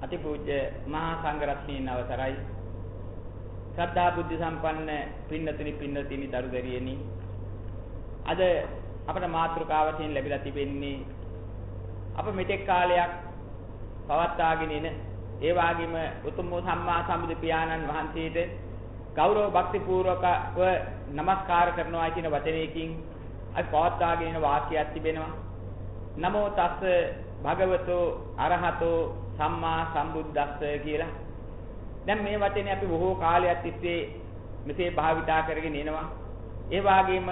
අතිපූජ්‍ය මහා සංඝරත්නයන් අවසරයි. ශ්‍රද්ධා බුද්ධ සම්පන්න පින්නතුනි පින්නතිනි දරුදරියනි අද අපට මාතෘකාවකින් ලැබිලා තිබෙන්නේ අප මෙතෙක් කාලයක් පවත්වාගෙන එන ඒ වගේම උතුම් වූ සම්මා සම්බුදු පියාණන් වහන්සේට ගෞරව භක්ති පූර්වකව নমස්කාර කරනවා කියන වචනයකින් අපි පවත්වාගෙන එන වාක්‍යයක් තිබෙනවා. නමෝ තස්ස භගවතෝ අරහතෝ සම්මා සම්බුද්දස්ස කියලා. දැන් මේ වචනේ අපි බොහෝ කාලයක් තිස්සේ මෙසේ භාවිතා කරගෙන එනවා. ඒ වගේම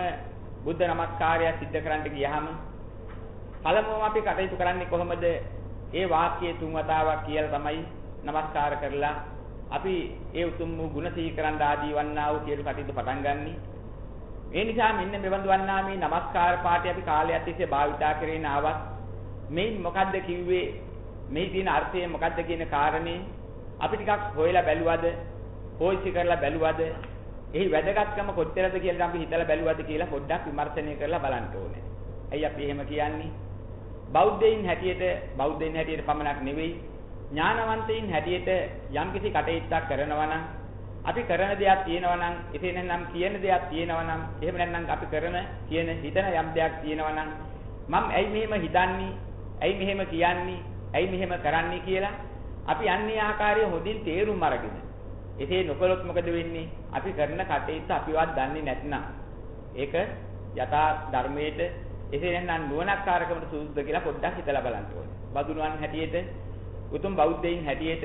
බුද්ධ නමස්කාරය සිද්ධ කරන්න ගියහම පළමුවම අපි කටයුතු කරන්නේ කොහොමද? ඒ වාක්‍යයේ තුන් වතාවක් කියලා තමයි නමස්කාර කරලා අපි ඒ උතුම් වූ ගුණ සිහි කරන් ආදී වන්නා වූ සියලු කටයුතු පටන් ගන්නි. ඒ නිසා මෙන්න මෙවඳු වන්නා මේ නමස්කාර පාඨය අපි කාලයක් තිස්සේ භාවිතා කරගෙන ආවත් මේ මොකද්ද කිව්වේ මේ තියෙන අර්ථය මොකද්ද කියන කාරණේ අපි ටිකක් හොයලා බැලුවද හොයිසි කරලා බැලුවද එහි වැදගත්කම කොච්චරද කියලා අපි හිතලා බැලුවද කියලා පොඩ්ඩක් විමර්ශනය කරලා බලන්න ඕනේ. ඇයි අපි එහෙම කියන්නේ? බෞද්ධයින් හැටියට බෞද්ධයින් හැටියට පමණක් නෙවෙයි ඥානවන්තයින් හැටියට යම්කිසි කටයුත්තක් කරනවා නම් අපි කරන දෙයක් තියෙනවා නම් එසේ නැත්නම් කියන දෙයක් තියෙනවා නම් එහෙම නැත්නම් අපි කරන කියන හිතන යම් දෙයක් තියෙනවා නම් මම ඇයි මෙහෙම හිතන්නේ ඇයි මෙහෙම කියන්නේ ඇයි මෙහෙම කරන්නේ කියලා අපි අන්නේ ආකාරය හොඳින් තේරුම් අරගෙන එසේ නොකළොත් මොකද වෙන්නේ අපි කරන කටයුත්ත අපිවත් දන්නේ නැත්නම් ඒක යථා ධර්මයේට එසේ නැත්නම් නුවණක්කාරකමට සුදුසුද කියලා පොඩ්ඩක් හිතලා බලන්න ඕනේ බදුනුවන් හැටියට උතුම් බෞද්ධයින් හැටියට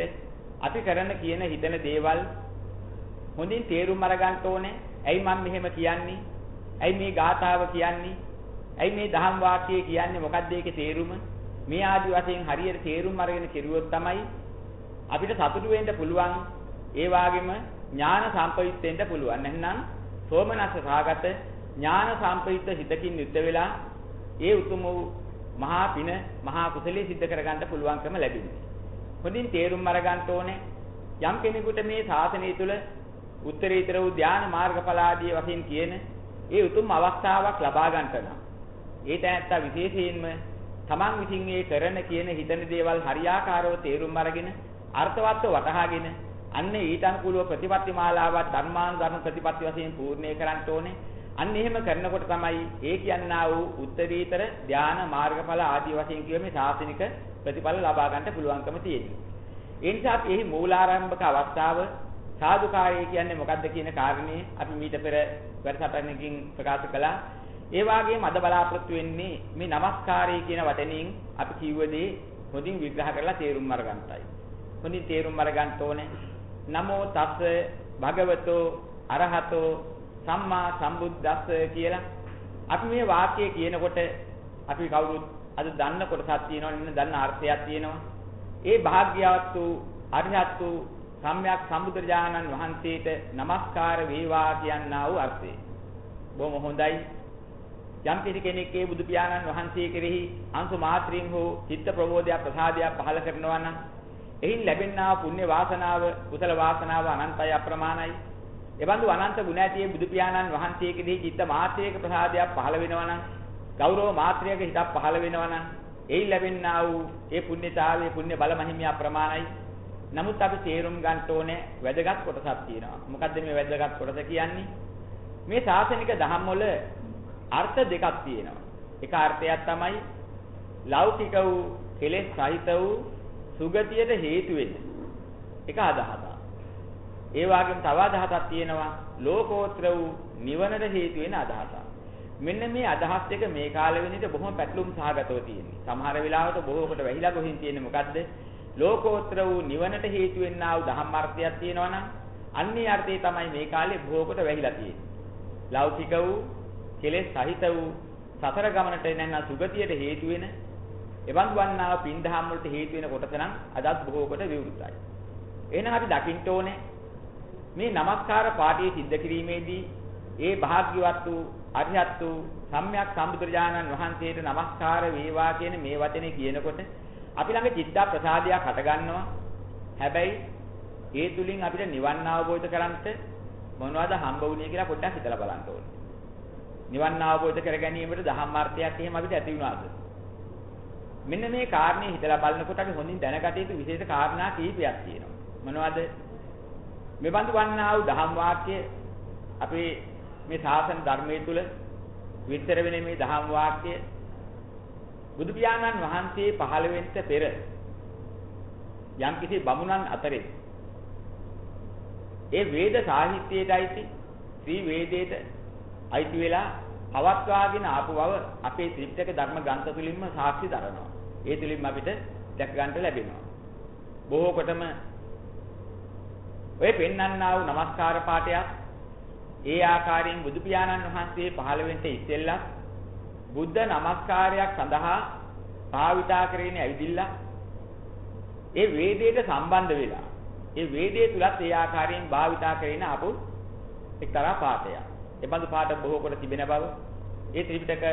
අපි කරන කියන හිතන දේවල් හොඳින් තේරුම් අරගන්න ඕනේ. ඇයි මම මෙහෙම කියන්නේ? ඇයි මේ ගාථාව කියන්නේ? ඇයි මේ දහම් වාක්‍යය කියන්නේ? මොකක්ද ඒකේ තේරුම? මේ ආදි වශයෙන් හරියට තේරුම් අරගෙන කෙරුවොත් තමයි අපිට සතුටු වෙන්න පුළුවන්. ඒ වගේම ඥාන සම්පයුක්ත වෙන්න පුළුවන්. නැත්නම් සෝමනස්ස සාගත ඥාන සම්පයුක්ත හිතකින් යුද්ධ වෙලා ඒ උතුම් වූ මහා පින මහා කුසලයේ සිද්ධ කරගන්න පුළුවන්කම ලැබෙනවා. හොඳින් තේරුම් අරගන්න ඕනේ. යම් කෙනෙකුට මේ ශාසනය තුල උත්තරීතර වූ ධානා මාර්ගඵල ආදී වශයෙන් කියන ඒ උතුම් අවස්ථාවක් ලබා ගන්නට නම් ඒ තැනත්තා විශේෂයෙන්ම තමන් විසින් ඒ කරන කියන හිතන දේවල් හරියාකාරව තේරුම් අරගෙන අර්ථවත්ව වටහාගෙන අන්න ඊට අනුකූලව ප්‍රතිපත්ති මාලාවක් ධර්මානුධර්ම ප්‍රතිපත්ති වශයෙන් පූර්ණේ කරන්න ඕනේ. අන්න එහෙම කරනකොට තමයි ඒ කියන්නා වූ උත්තරීතර ධාන මාර්ගඵල ආදී වශයෙන් කියමේ ශාසනික ප්‍රතිඵල ලබා ගන්නට පුළුවන්කම තියෙන්නේ. ඒ නිසා අපි එහි මූලාරම්භක අවස්ථාව සාදුකාරය කියන්නේ මොකක්ද කියන කාරණේ අපි මීට පෙර වැඩසටහනකින් ප්‍රකාශ කළා. ඒ වාගේම අද බලාපොරොත්තු වෙන්නේ මේ নমස්කාරය කියන වචනෙන් අපි කිව්ව දේ හොඳින් විග්‍රහ කරලා තේරුම් අරගන්නයි. හොඳින් තේරුම් අරගන්න ඕනේ. නමෝ තස් භගවතෝ අරහතෝ සම්මා සම්බුද්දස්ස කියලා අපි මේ වාක්‍යය කියනකොට අපි කවුරුත් අද දන්න කොටසක් තියෙනවා නේද දන්න අර්ථයක් තියෙනවා ඒ භාග්‍යවත් වූ අරිහත් වූ සම්්‍යක් සම්බුදුරජාණන් වහන්සේට নমස්කාර වේවා කියනා වූ අර්ථය බොහොම හොඳයි යම් කෙනෙක් ඒ බුදු පියාණන් වහන්සේ කෙරෙහි අංශු මාත්‍රින් හෝ චිත්ත ප්‍රබෝධය ප්‍රසාදයක් පහළ කරනවා නම් එයින් ලැබෙනා පුණ්‍ය වාසනාව කුසල වාසනාව අනන්තයි අප්‍රමාණයි. එබඳු අනන්ත ගුණ ඇති බුදු පියාණන් වහන්සේ කෙරෙහි චිත්ත මාත්‍රයක ප්‍රසාදයක් පහළ වෙනවා නම් ගෞරව මාත්‍රයක හිතක් පහළ වෙනවා නම් එයින් ලැබෙනා වූ ඒ පුණ්‍යතාවයේ පුණ්‍ය බල මහිමිය අප්‍රමාණයි. නමුත් අපි තේරුම් ගන්න ඕනේ වැදගත් කොටසක් තියෙනවා. මොකද්ද මේ වැදගත් කොටස කියන්නේ? මේ ශාසනික ධම්ම වල අර්ථ දෙකක් තියෙනවා. එක අර්ථයක් තමයි ලෞකික වූ කෙලෙස් සහිත වූ සුගතියට හේතු වෙන. එක අදහසක්. ඒ වගේම තව අදහසක් තියෙනවා ලෝකෝත්තර වූ නිවනට හේතු වෙන අදහසක්. මෙන්න මේ අදහස් දෙක මේ කාල වෙනිට බොහොම පැටලුම් සහගතව තියෙනවා. සමහර වෙලාවට බොහෝ කොට වැහිලා ගොහින් තියෙන්නේ මොකද්ද? ලෝකෝත්තර වූ නිවනට හේතු වෙන්නා වූ ධම්ම අර්ථයක් තියෙනවා නම් අන්නේ අර්ථය තමයි මේ කාලේ බොහෝ කොට වැහිලා තියෙන්නේ. ලෞකික වූ කෙලෙස් සහිත වූ සතර ගමනට නැන්නා සුගතියට හේතු වෙන එවන් වන්නා පින්දහම් වලට හේතු වෙන කොටස නම් අදත් බොහෝ කොට විවෘතයි. එහෙනම් අපි දකින්න ඕනේ මේ নমස්කාර පාඨය සිද්ධ කිරීමේදී ඒ භාග්‍යවත් වූ අරිහත් වූ සම්්‍යක් සම්බුදුරජාණන් වහන්සේට নমස්කාර වේවා කියන මේ වචනේ කියනකොට අපි ළඟ චිත්ත ප්‍රසාදයක් හටගන්නවා. හැබැයි ඒ තුලින් අපිට නිවන් අවබෝධ කරගන්නට මොනවද හම්බ වුනේ කියලා පොඩ්ඩක් හිතලා බලන්න ඕනේ. නිවන් අවබෝධ කර ගැනීමට ධම්මාර්ථයක් එහෙම අපිට ඇති වුණාද? මෙන්න මේ කාරණේ හිතලා බලනකොට අපි හොඳින් දැනගත යුතු විශේෂ කාරණා කීපයක් තියෙනවා. මොනවද? මෙබඳු වන්නා වූ දහම් වාක්‍ය අපේ මේ ශාසන ධර්මයේ තුල විස්තර වෙන මේ දහම් වාක්‍ය බුදු පියාණන් වහන්සේ පහළ වෙන්න පෙර යම්කිසි බමුණන් අතරේ ඒ වේද සාහිත්‍යයට අයිති ශ්‍රී වේදයට අයිති වෙලා පවත්වාගෙන ආපු බව අපේ ත්‍රිපිටක ධර්ම ග්‍රන්ථ තුලින්ම සාක්ෂි දරනවා. ඒ තුලින්ම අපිට දැක ගන්නට ලැබෙනවා. බොහෝ කොටම ඔය පෙන්වන්නා වූ নমස්කාර පාඨයක් ඒ ආකාරයෙන් බුදු පියාණන් වහන්සේ පහළ වෙන්න ඉස්සෙල්ලා බුද්ධ නමස්කාරයක් සඳහා භාවිතා කරගෙන ඇවිදිලා ඒ වේදයට සම්බන්ධ වෙලා ඒ වේදයේ තුලත් ඒ ආකාරයෙන් භාවිතා කරගෙන ආපු එක්තරා පාඨයක්. ඒ බඳු පාඨ බොහෝ කොට තිබෙන බව. ඒ ත්‍රිපිටක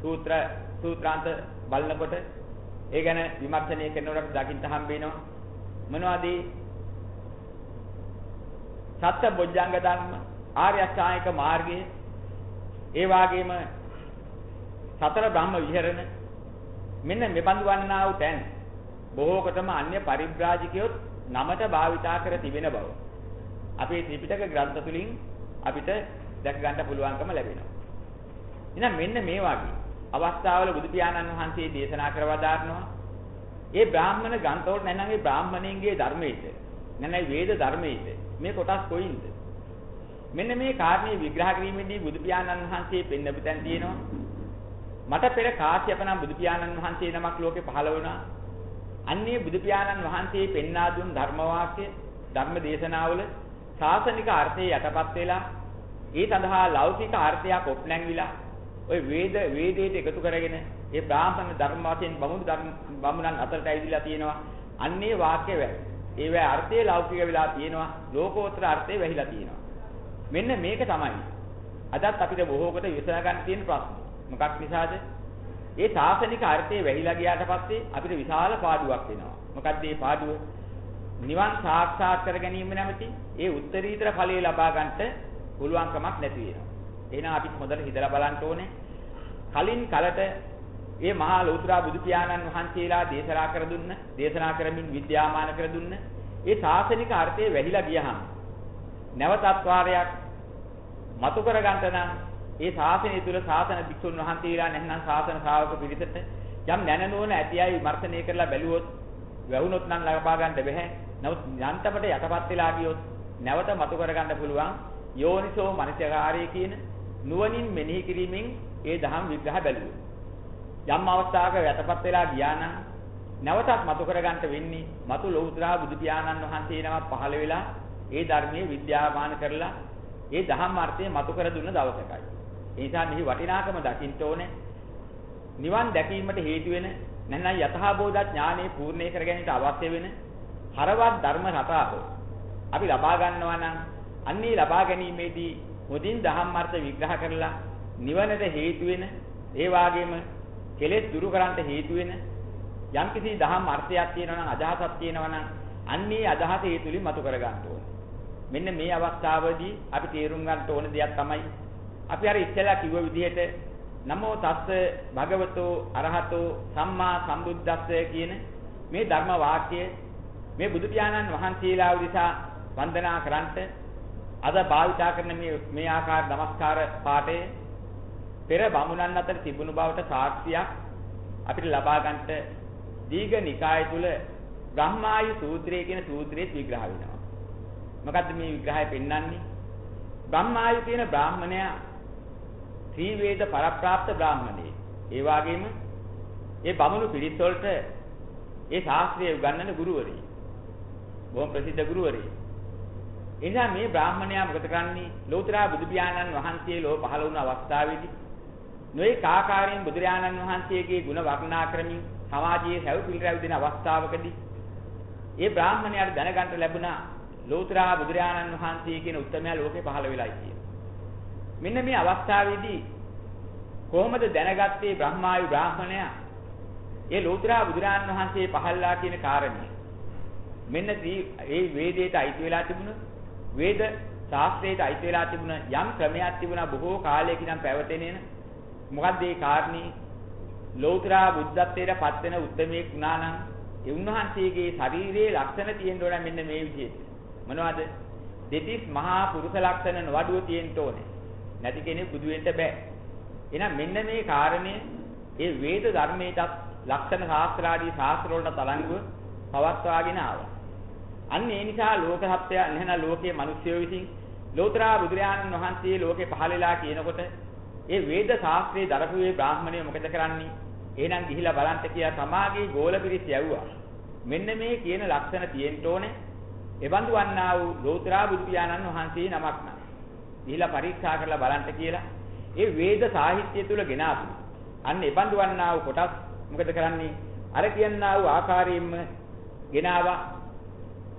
සූත්‍ර සූත්‍රාන්ත බලනකොට ඒ ගැන විමර්ශනය කරනකොට දකින්න හම්බ වෙනවා. මොනවද සත්‍ය බොජ්ජංග ධර්ම ආර්ය අෂ්ටාංගික මාර්ගය? ඒ වාගේම සතර බ්‍රහ්ම විහරණ මෙන්න මෙබඳු වන්නා වූ තැන් බොහෝ කොටම අන්‍ය පරිබ්‍රාජිකයොත් නමත භාවිතා කර තිබෙන බව. අපේ ත්‍රිපිටක ග්‍රන්ථ තුලින් අපිට දැක ගන්න පුළුවන්කම ලැබෙනවා. එහෙනම් මෙන්න මේ වගේ අවස්ථාවල බුදු පියාණන් වහන්සේ දේශනා කරවදාරනවා. ඒ බ්‍රාහ්මණ ග්‍රන්ථවල නැත්නම් ඒ බ්‍රාහ්මණයන්ගේ ධර්මයේද නැත්නම් වේද ධර්මයේද මේ කොටස් කොයින්ද? මෙන්න මේ කාරණේ විග්‍රහ කිරීමේදී බුදු පියාණන් වහන්සේ පෙන්වපු තැන් තියෙනවා. මට පෙර කාශ්‍යප නම් බුදු පියාණන් වහන්සේ නමක් ලෝකේ පහළ වුණා. අන්නේ බුදු පියාණන් වහන්සේ පෙන්වා දුන් ධර්ම වාක්‍ය ධර්ම දේශනාවල ශාසනික අර්ථයේ යටපත් වෙලා ඒ සඳහා ලෞකික අර්ථයක් ඔප්නැංවිලා ওই වේද වේදයට එකතු කරගෙන ඒ බ්‍රාහ්මණ ධර්ම වශයෙන් බමුණු ධර්ම බමුණන් අතරට ඇවිදලා තියෙනවා. අන්නේ වාක්‍ය වැය. ඒවැ අර්ථයේ ලෞකික වෙලා තියෙනවා. ලෝකෝත්තර අර්ථයේ වැහිලා තියෙනවා. මෙන්න මේක තමයි. අදත් අපිට බොහෝ කොට විසඳ ගන්න තියෙන ප්‍රශ්න. මොකක් නිසාද? ඒ ශාසනික අර්ථයේ වැහිලා ගියාට පස්සේ අපිට විශාල පාඩුවක් වෙනවා. මොකද්ද මේ පාඩුව? නිවන් සාක්ෂාත් කර ගැනීම නැමැති ඒ උත්තරීතර ඵලය ලබා ගන්නට පුළුවන් කමක් නැති වෙනවා. එහෙනම් අපි හොඳට හිතලා බලන්න ඕනේ. කලින් කලට මේ මහා ලෞතර බුදු පියාණන් වහන්සේලා දේශනා කර දුන්න, දේශනා කරමින් විද්‍යාමාන කර දුන්න ඒ ශාසනික අර්ථයේ වැහිලා ගියහම නැවතත් වාරයක් මතු කර ගන්නට නම් ඒ ශාසනය තුල ශාසන භික්ෂුන් වහන්සේලා නැත්නම් ශාසන ශ්‍රාවක පිරිසට යම් නැනනෝන ඇති අය විමර්ශනය කරලා බැලුවොත් වැහුනොත් නම් ලබා ගන්න බැහැ. නමුත් යන්තමට යටපත් වෙලා ගියොත් නැවත මතු කර ගන්න පුළුවන් යෝනිසෝ මනසකාරය කියන නුවණින් මෙනෙහි කිරීමෙන් ඒ දහම් විග්‍රහ බැලුවොත්. යම් අවස්ථාවක යටපත් වෙලා ගියා නම් නැවතත් මතු කර ගන්නට වෙන්නේ මතු ලෞතර බුදු පියාණන් වහන්සේ නමක් පහළ වෙලා ඒ ධර්මයේ විද්‍යාමාන කරලා ඒ දහම් අර්ථය මතු කර දුන්න දවසකයි. ඒ නිසා මෙහි වටිනාකම දකින්න ඕනේ. නිවන් දැකීමට හේතු වෙන නැත්නම් යථාබෝධ ඥානෙ පූර්ණේ කර ගැනීමට අවශ්‍ය වෙන හරවත් ධර්ම රටාව අපි ලබා ගන්නවා නම් අන්නේ ලබා ගැනීමේදී මුදින් දහම් අර්ථ විග්‍රහ කරලා නිවනට හේතු වෙන ඒ වාගේම කෙලෙස් දුරු කරන්නට හේතු වෙන යම්කිසි දහම් අර්ථයක් තියෙනවා නම් අදහසක් තියෙනවා නම් අන්නේ අදහස ඒ තුලින් මතු කර ගන්න ඕනේ. මෙන්න මේ අවස්ථාවේදී අපි තේරුම් ගන්න ඕන දෙයක් තමයි අපි අර ඉස්සෙල්ලා කිව්ව විදිහට නමෝ තස්ස භගවතෝ අරහතෝ සම්මා සම්බුද්දස්ස කියන මේ ධර්ම වාක්‍ය මේ බුදු පියාණන් වහන්සේලා උදෙසා වන්දනා කරන්ට අද භාවිතා කරන මේ මේ ආකාර নমස්කාර පාඨය පෙර බමුණන් අතර තිබුණු බවට සාක්ෂියක් අපිට ලබා ගන්නට දීඝ නිකාය තුල බ්‍රහ්මායු සූත්‍රය කියන සූත්‍රයේ විග්‍රහ වෙනවා. මොකද්ද මේ විග්‍රහය පෙන්වන්නේ? බ්‍රහ්මායු කියන බ්‍රාහ්මණයා ත්‍රි වේද පරප්‍රාප්ත බ්‍රාහ්මණයෙක්. ඒ වගේම ඒ බමුණු පිරිස් වලට ඒ ශාස්ත්‍රය උගන්වන ගුරුවරයෙක්. බොහොම ප්‍රසිද්ධ ගුරුවරයෙක්. එනිසා මේ බ්‍රාහ්මණයා මොකද කරන්නේ? ලෝතර බුදු පියාණන් වහන්සේ ලෝ පහළ වුණු අවස්ථාවේදී නොයේ කාකාරයෙන් බුදුරජාණන් වහන්සේගේ ගුණ වර්ණනා කරමින් සමාජයේ හැව පිළිරැව් දෙන අවස්ථාවකදී ඒ බ්‍රාහ්මණයාට දැනගන්න ලැබුණා ලෝතර බුදුරජාණන් වහන්සේ කියන උත්තරමයා ලෝකේ පහළ වෙලයි කියන. මෙන්න මේ අවස්ථාවේදී කොහොමද දැනගත්තේ බ්‍රහ්මායු බ්‍රාහ්මණයා ඒ ලෝතර බුදුරජාණන් වහන්සේ පහළලා කියන කාරණේ මෙන්න මේ වේදයට අයිති වෙලා තිබුණ වේද ශාස්ත්‍රයට අයිති වෙලා තිබුණ යම් ක්‍රමයක් තිබුණා බොහෝ කාලයක ඉඳන් පැවතෙන මොකද්ද ඒ කාරණේ ලෞතර බුද්ධත්වයට පත් වෙන උත්මයෙක් වුණා නම් ඒ උන්වහන්සේගේ ශරීරයේ ලක්ෂණ තියෙන්න ඕන මෙන්න මේ විදිහට. මොනවද? දෙතිස් මහා පුරුෂ ලක්ෂණ නවඩුව තියෙන්න ඕනේ. නැති කෙනෙක් බුදු වෙන්න බෑ. එහෙනම් මෙන්න මේ කාරණය ඒ වේද ධර්මයටත් ලක්ෂණ ශාස්ත්‍රාදී ශාස්ත්‍ර වලට තරංගව පවත්වාගෙන ආවා. අන්න ඒ නිසා ලෝක සත්‍යය නැහන ලෝකයේ මිනිස්යෝ විසින් ලෝතර බුදුරජාණන් වහන්සේ ලෝකේ පහළලා කියනකොට ඒ වේද ශාස්ත්‍රයේ දරපුවේ බ්‍රාහ්මණය මොකද කරන්නේ? එහෙනම් ගිහිලා බලන්න කියලා සමාගයේ ගෝල පිරිස යවුවා. මෙන්න මේ කියන ලක්ෂණ තියෙන්න ඕනේ. එවන්දු වන්නා වූ ලෝතර බුදු පියාණන් වහන්සේ නමක් නම්. ගිහිලා පරීක්ෂා කරලා බලන්න කියලා ඒ වේද සාහිත්‍ය තුල ගෙනාපු. අන්න එවන්දු වන්නා වූ කොටස් මොකද කරන්නේ? අර කියන්නා වූ ආකාරයෙන්ම ගෙනාවා.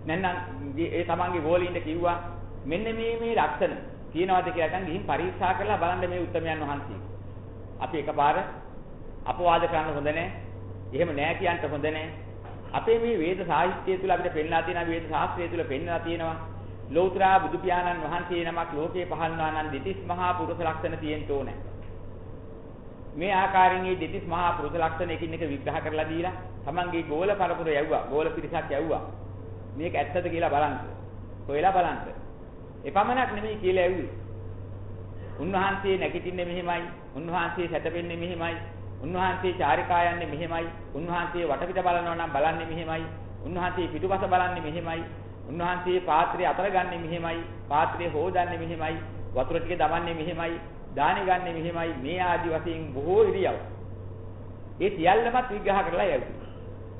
නැත්නම් ඒ තමන්ගේ ගෝලීන්ට කිව්වා මෙන්න මේ මේ ලක්ෂණ තියෙනවද කියලා දැන් ගිහින් පරීක්ෂා කරලා බලන්න මේ උත්තරමයන් වහන්සේ. අපි එකපාර අපවාද කරන්න හොඳ නැහැ. එහෙම නැහැ කියන්න හොඳ නැහැ. අපේ මේ වේද සාහිත්‍යය තුල අපිට පෙන්ලා තියෙන වේද ශාස්ත්‍රය තුල පෙන්ලා තියෙනවා. ලෞතර බුදු පියාණන් වහන්සේ නමක් ලෝකේ පහළනවා නම් දෙතිස් මහා පුරුෂ ලක්ෂණ තියෙන්න ඕනේ. මේ ආකාරයෙන් මේ දෙතිස් මහා පුරුෂ ලක්ෂණ එකින් එක විග්‍රහ කරලා දීලා තමන්ගේ ගෝල පරපුර යවුවා. ගෝල පිරිසක් යවුවා. මේක ඇත්තද කියලා බලන්න. හොයලා බලන්න. එපමණක් නෙමෙයි කියලා ඇව්වේ. උන්වහන්සේ නැගිටින්නේ මෙහෙමයි. උන්වහන්සේ සැතපෙන්නේ මෙහෙමයි. උන්වහන්සේ චාරිකා යන්නේ මෙහෙමයි. උන්වහන්සේ වටපිට බලනවා නම් බලන්නේ මෙහෙමයි. උන්වහන්සේ පිටුපස බලන්නේ මෙහෙමයි. උන්වහන්සේ පාත්‍රය අතර ගන්නෙ මෙහෙමයි. පාත්‍රය හොදන්නේ මෙහෙමයි. වතුර ටික දමන්නේ මෙහෙමයි. දානි ගන්නෙ මෙහෙමයි. මේ ආදි වශයෙන් බොහෝ ඉරියව්. ඒ සියල්ලමත් විග්‍රහ කරලා යවුවා.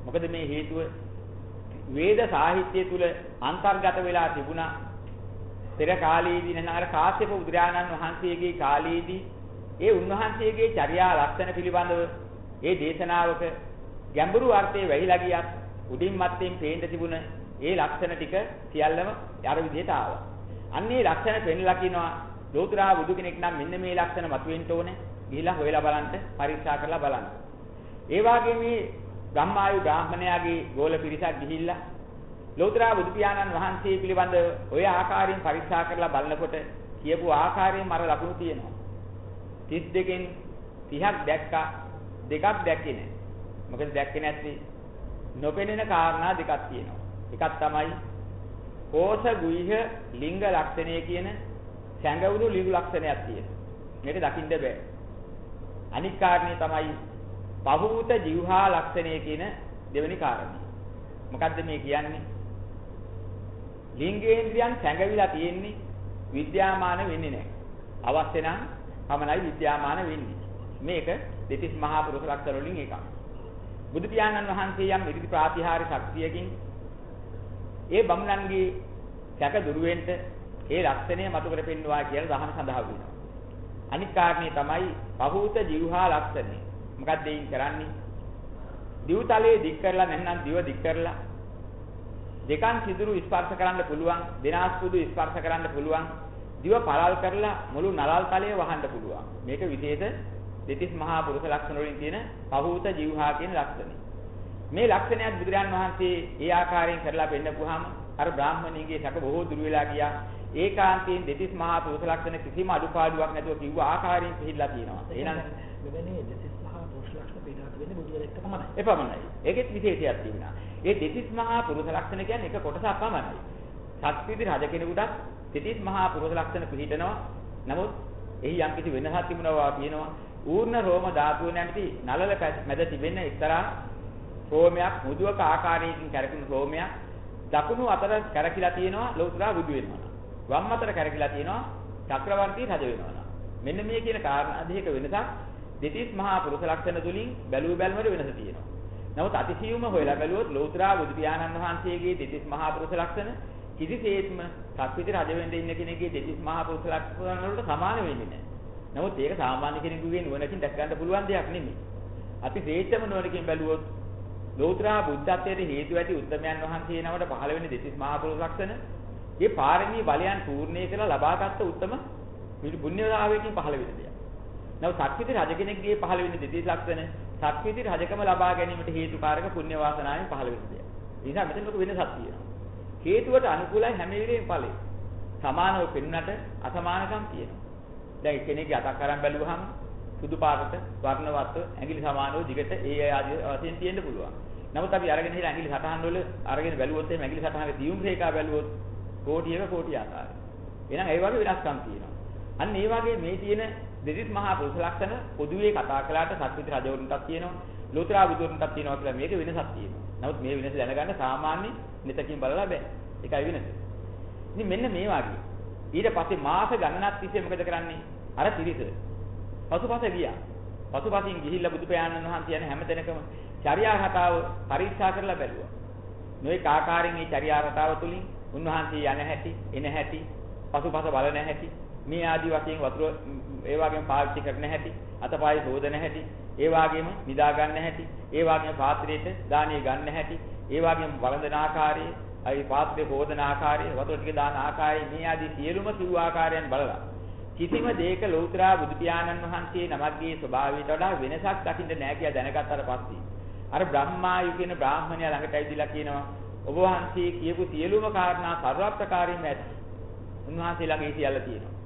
මොකද මේ හේතුව වේද සාහිත්‍ය තුල අන්තර්ගත වෙලා තිබුණා පෙර කාලයේදී නනර කාශ්‍යප බුදුරජාණන් වහන්සේගේ කාලයේදී ඒ උන්වහන්සේගේ චර්යා ලක්ෂණ පිළිබඳව ඒ දේශනාවක ගැඹුරු අර්ථය වැහිලා ගියත් උඩින් මත්තෙන් පේන්න තිබුණ ඒ ලක්ෂණ ටික සියල්ලම අර විදිහට ආවා. අන්න ඒ ලක්ෂණ පෙන්ලා කියනවා ලෝතර බුදු කෙනෙක් නම් මෙන්න මේ ලක්ෂණ මතුවෙන්න ඕනේ. ගිහිලා හොයලා බලන්න, පරීක්ෂා කරලා බලන්න. ඒ වගේ මේ බ්‍රහ්මායු බ්‍රාහ්මණයාගේ ගෝල පිරිසක් ගිහිල්ලා ලෞතර බුදු පියාණන් වහන්සේ පිළිබඳ ඔය ආකාරයෙන් පරීක්ෂා කරලා බලනකොට කියපු ආකාරයෙන් මර ලකුණු තියෙනවා. 32කින් 30ක් දැක්කා දෙකක් දැක්කේ නැහැ. මොකද දැක්කේ නැත්තේ නොපෙනෙන කාරණා දෙකක් තියෙනවා. එකක් තමයි කෝෂ ගුයිහ ලිංග ලක්ෂණය කියන සැඟවුණු ලිංග ලක්ෂණයක් තියෙනවා. මේක දකින්න බෑ. අනික් කාරණේ තමයි පහූත ජීවහා ලක්ෂණය කියන දෙවෙනි කාරණේ. මොකද්ද මේ කියන්නේ? ලිංගේන්ද්‍රයන් සැඟවිලා තියෙන්නේ විද්‍යාමාන වෙන්නේ නැහැ. අවශ්‍ය නම් පමණයි විද්‍යාමාන වෙන්නේ. මේක දෙතිස් මහා පුරුෂ ලක්ෂණ වලින් එකක්. බුදු පියාණන් වහන්සේ යම් ඉදිරි ප්‍රාතිහාර්ය ශක්තියකින් ඒ බමුණන්ගේ සැක දුරුවෙන්න ඒ ලක්ෂණය මතු කර පෙන්නවා කියලා දහම සඳහන් වෙනවා. අනිත් කාරණේ තමයි පහූත ජීවහා ලක්ෂණය. මොකක්ද එයින් කරන්නේ? දිව්තලයේ දික් කරලා නැත්නම් දිව දික් කරලා දෙකන් සිදුරු ස්පර්ශ කරන්න පුළුවන්, දෙනාස්පුදු ස්පර්ශ කරන්න පුළුවන්, දිව පළල් කරලා මුළු නලල් තලයේ වහන්න පුළුවන්. මේක විශේෂ දෙතිස් මහා පුරුෂ ලක්ෂණ වලින් තියෙන පහූත ජීවහා කියන ලක්ෂණය. මේ ලක්ෂණයත් බුදුරන් වහන්සේ ඒ ආකාරයෙන් කරලා පෙන්නපුවාම අර බ්‍රාහ්මණීගේ සැක බොහෝ දුර වෙලා ගියා. ඒකාන්තයෙන් දෙතිස් මහා පුරුෂ ලක්ෂණ කිසිම අඩුපාඩුවක් නැතුව කිව්ව ආකාරයෙන් පිළිලා තියෙනවා. එහෙනම් මෙවැනි දෙතිස් මහා පුරුෂ ලක්ෂණ පිළිබඳ වෙන්නේ බුදුරෙක්ට පමණයි. එපමණයි. ඒකෙත් විශේෂයක් තිබුණා. ඒ දෙතිස් මහා පුරුෂ ලක්ෂණ කියන්නේ එක කොටසක් පමණයි. ශක්තිවිදි රජ කෙනෙකුටත් දෙතිස් මහා පුරුෂ ලක්ෂණ පිළිහිටනවා. නමුත් එහි යම් කිසි වෙනසක් තිබුණා කියනවා. ඌර්ණ රෝම ධාතුව නැමැති නලල මැද තිබෙන එක්තරා රෝමයක් මුදුවක ආකාරයකින් කැරකුණු රෝමයක් දකුණු අතර කැරකිලා තියෙනවා ලෞතර බුදු වෙනවා. වම් අතර කැරකිලා තියෙනවා චක්‍රවර්ති රජ වෙනවා. මෙන්න මේ කියන කාරණා දෙක වෙනසක් දෙතිස් මහා පුරුෂ ලක්ෂණ තුලින් බැලුව බැලමට වෙනස තියෙනවා. නමුත් අතිසියුම හොයලා බැලුවොත් ලෞතර බුදු පියාණන් වහන්සේගේ දෙතිස් මහා පුරුෂ ලක්ෂණ කිසිසේත්ම සත්විත රජ වෙන්න ඉන්න කෙනෙක්ගේ දෙතිස් මහා පුරුෂ ලක්ෂණ වලට සමාන වෙන්නේ නැහැ. නමුත් ඒක සාමාන්‍ය කෙනෙකුගේ නුවණකින් දැක ගන්න පුළුවන් දෙයක් නෙමෙයි. අපි ශ්‍රේෂ්ඨම නුවණකින් බැලුවොත් ලෞතර බුද්ධත්වයට හේතු ඇති උත්තමයන් වහන්සේ නමට පහළ වෙන දෙතිස් මහා පුරුෂ ලක්ෂණ ඒ පාරමී බලයන් පූර්ණේ කියලා ලබාගත් උත්තම පුණ්‍යතාවයකින් පහළ වෙන දෙයක්. නමුත් සත්විත රජ කෙනෙක්ගේ පහළ වෙන දෙතිස් ලක්ෂණ සත්විත රජකම ලබා ගැනීමට හේතුකාරක පුණ්‍ය වාසනාවෙන් පහළ වෙන දෙයක්. ඒ නිසා මෙතන ලොකු වෙනසක් තියෙනවා. හේතුවට අනුකූලයි හැම වෙලේම ඵලෙ. සමානව පෙන්ුණට අසමානකම් තියෙනවා. දැන් කෙනෙක්ගේ අතක් අරන් බැලුවහම සුදු පාටට වර්ණවත් ඇඟිලි සමානව දිගට ඒ ආදී වශයෙන් තියෙන්න පුළුවන්. නමුත් අපි අරගෙන හිලා ඇඟිලි සටහන් වල අරගෙන බැලුවොත් එහෙනම් ඇඟිලි සටහනේ දියුම් රේඛා බැලුවොත් කෝටියක කෝටි ආකාරයි. එහෙනම් ඒ වගේ වෙනස්කම් තියෙනවා. අන්න ඒ වගේ මේ තියෙන දෙතිස් මහා පුරුෂ ලක්ෂණ පොදුවේ කතා කළාට සත්විත රජවරුන්ටත් තියෙනවා. ලෝතර බුදුරුන්ටත් තියෙනවා කියලා මේක වෙනසක් තියෙනවා. නමුත් මේ වෙනස දැනගන්න සාමාන්‍ය නිතකින් බලලා බෑ. ඒකයි වෙනස. ඉතින් මෙන්න මේ වගේ. ඊට පස්සේ මාස ගණනක් තිස්සේ මොකද කරන්නේ? අර තිරිස. පසුපස ගියා. පසුපසින් ගිහිල්ලා බුදු පියාණන් වහන්සේ යන හැම තැනකම චර්යා රටාව පරීක්ෂා කරලා බැලුවා. නොඑක ආකාරයෙන් මේ චර්යා රටාව තුලින් උන්වහන්සේ යන හැටි, එන හැටි, පසුපස බලන හැටි, මේ ආදි වශයෙන් වතුර ඒ වගේම පාවිච්චි කරන හැටි, අතපය සෝදන හැටි, ඒ වගේම නිදා ගන්න හැටි, ඒ වගේම පාත්‍රයට දානිය ගන්න හැටි, ඒ වගේම වළඳන ආකාරය, අයි පාත්‍රේ හොදන ආකාරය, වතුර ටික දාන ආකාරය මේ ආදී සියලුම කිව් ආකාරයන් බලලා කිසිම දෙයක ලෞතර බුදු පියාණන් වහන්සේ නමක්ගේ ස්වභාවයට වඩා වෙනසක් දකින්න නැහැ කියලා දැනගත්තාට පස්සේ අර බ්‍රහ්මායු කියන බ්‍රාහ්මණයා ළඟට ඇවිදලා කියනවා ඔබ වහන්සේ කියපු සියලුම කාරණා සර්වප්‍රකාරින්ම ඇති. උන්වහන්සේ ළඟ ඒ සියල්ල තියෙනවා.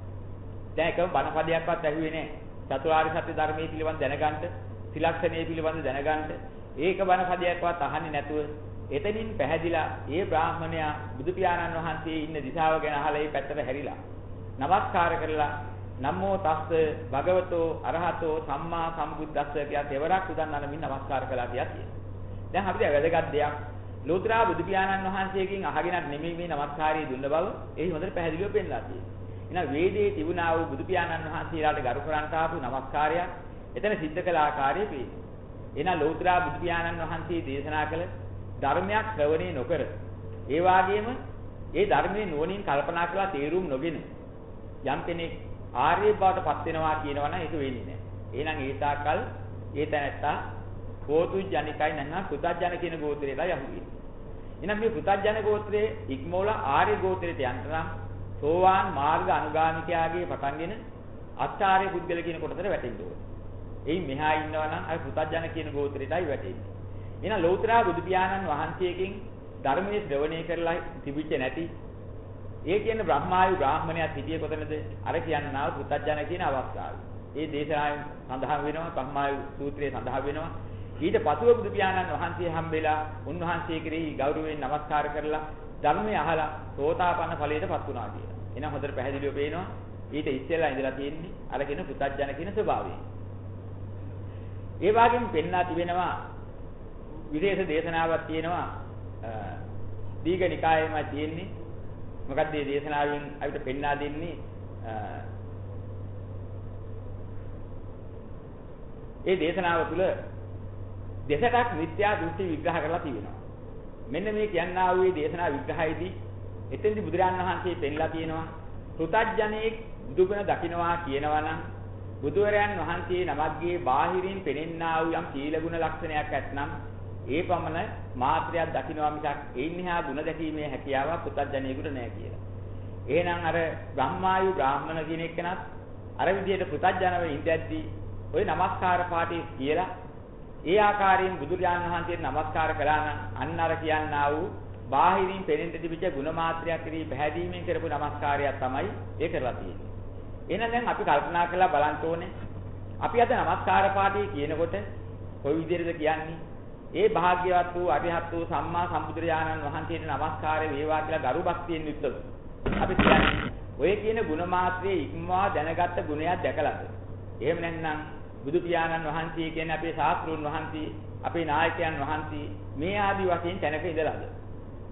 දැන් එකම බණපදයක්වත් ඇහුවේ නැහැ. චතුරාර්ය සත්‍ය ධර්මයේ පිළිබඳ දැනගන්න, ත්‍රිලක්ෂණයේ පිළිබඳ දැනගන්න, ඒක බණපදයක්වත් අහන්නේ නැතුව එතනින් පැහැදිලා ඒ බ්‍රාහ්මණයා බුදු පියාණන් වහන්සේ ඉන්න දිශාව ගැන අහලා ඒ පැත්තට හැරිලා නමස්කාර කරලා නමෝ තස්ස භගවතෝ අරහතෝ සම්මා සම්බුද්දස්ස කියලා තෙවරක් උදන්නනමින් නමස්කාර කළා කියලා තියෙනවා. දැන් අපිට වැදගත් දෙයක් ලෝතර බුදු පියාණන් වහන්සේගෙන් අහගෙනත් නෙමෙයි මේ නමස්කාරය දුන්න බව එහි හොඳට පැහැදිලිව පෙන්නලා තියෙනවා. එහෙනම් වේදේ තිබුණා වූ බුදු පියාණන් වහන්සේලාට ගරු කරන්ට ආපු නමස්කාරයක් එතන සිද්ධ කළ ආකාරය පේනවා. එහෙනම් ලෝතර බුදු පියාණන් වහන්සේ දේශනා කළ ධර්මයක් ශ්‍රවණය නොකර ඒ වාගේම ඒ ධර්මයේ නුවණින් කල්පනා කරලා තේරුම් නොගෙන යම් කෙනෙක් ආර්ය බවට පත් වෙනවා කියනවනම් ඒක වෙන්නේ නැහැ. එහෙනම් ඒ තාකල් ඒ තැනත්තා කෝතු ජනිකයි නැත්නම් පුතජන කියන ගෝත්‍රයට යහු වෙන්නේ. එහෙනම් මේ පුතජන ගෝත්‍රයේ ඉක්මෝල ආර්ය ගෝත්‍රයට යන්න නම් සෝවාන් මාර්ග අනුගාමිකයාගේ පටන්ගෙන අච්චාර්ය පුද්ගල කියන කොටසට වැටෙන්න ඕනේ. එයින් මෙහා ඉන්නවා නම් අර පුතජන කියන ගෝත්‍රයටයි වැටෙන්නේ. එහෙනම් ලෞතර බුදු පියාණන් වහන්සේගෙන් ධර්මයේ ශ්‍රවණය කරලා තිබිච්ච නැති ඒ කියන්නේ බ්‍රහ්මායු බ්‍රාහ්මණයාත් හිටියේ කොතනද? අර කියන්නා පුතජන කියන අවස්ථාවේ. ඒ දේශනාවෙන් සඳහන් වෙනවා බ්‍රහ්මායු සූත්‍රයේ සඳහන් වෙනවා. ඊට පසුව බුදු පියාණන් වහන්සේ හම්බෙලා උන්වහන්සේ කෙරෙහි ගෞරවයෙන් නමස්කාර කරලා ධර්මය අහලා සෝතාපන්න ඵලයටපත් වුණා කියලා. එහෙනම් හොඳට පැහැදිලිව පේනවා ඊට ඉස්සෙල්ලා ඉඳලා තියෙන්නේ අර කියන පුතජන කියන ස්වභාවය. ඒ වගේම පෙන්වා තිබෙනවා විදේශ දේශනාවක් තියෙනවා දීඝනිකායෙම තියෙන්නේ මොකක්ද මේ දේශනාවෙන් අපිට පෙන්වා දෙන්නේ ඒ දේශනාව තුළ දෙසටක් මිත්‍යා දෘෂ්ටි විග්‍රහ කරලා තියෙනවා. මෙන්න මේ කියන්නා වූ දේශනා විග්‍රහයේදී එතෙන්දී බුදුරන් වහන්සේ පෙන්ලා තියෙනවා පෘතජ්ජනෙක් බුදුගුණ දකින්නවා කියනවනම් බුදුරයන් වහන්සේ නමක්ගේ බාහිරින් පෙනෙන්නා වූ යම් සීලගුණ ලක්ෂණයක් ඇත්නම් ඒ පමණ මාත්‍රයක් දකින්නවා මිසක් එයින් එහා ಗುಣ දැකීමේ හැකියාව පෘතජ්ජනෙකුට නැහැ කියලා. එහෙනම් අර බ්‍රහ්මායු බ්‍රාහ්මණ කියන එකනත් අර විදිහට පෘතජ්ජනව ඉඳද්දී ওই নমස්කාර පාඨය කියලා ඒ ආකාරයෙන් බුදුරජාණන් වහන්සේට নমස්කාර කළා නම් අන්න අර කියන්නා වූ බාහිරින් පෙනෙන්න තිබිච්ච ಗುಣ මාත්‍රයක් ඉදී පැහැදීමෙන් කරපු নমස්කාරයක් තමයි ඒ කරලා තියෙන්නේ. එහෙනම් දැන් අපි කල්පනා කරලා බලන්න ඕනේ. අපි අද নমස්කාර පාඨය කියනකොට කොයි විදිහටද කියන්නේ? ඒ භාග්‍යවත් වූ අරිහත් වූ සම්මා සම්බුදුරජාණන් වහන්සේට নমස්කාරය වේවා කියලා ගරු භක්තියෙන් යුක්තව අපි කියන්නේ ඔය කියන ಗುಣ මාත්‍රයේ ඉක්මවා දැනගත්ත ගුණයක් දැකලාද? එහෙම නැත්නම් බුදු පියාණන් වහන්සේ කියන්නේ අපේ ශාස්ත්‍රුන් වහන්සේ, අපේ නායකයන් වහන්සේ මේ ආදි වශයෙන් තැනක ඉඳලාද?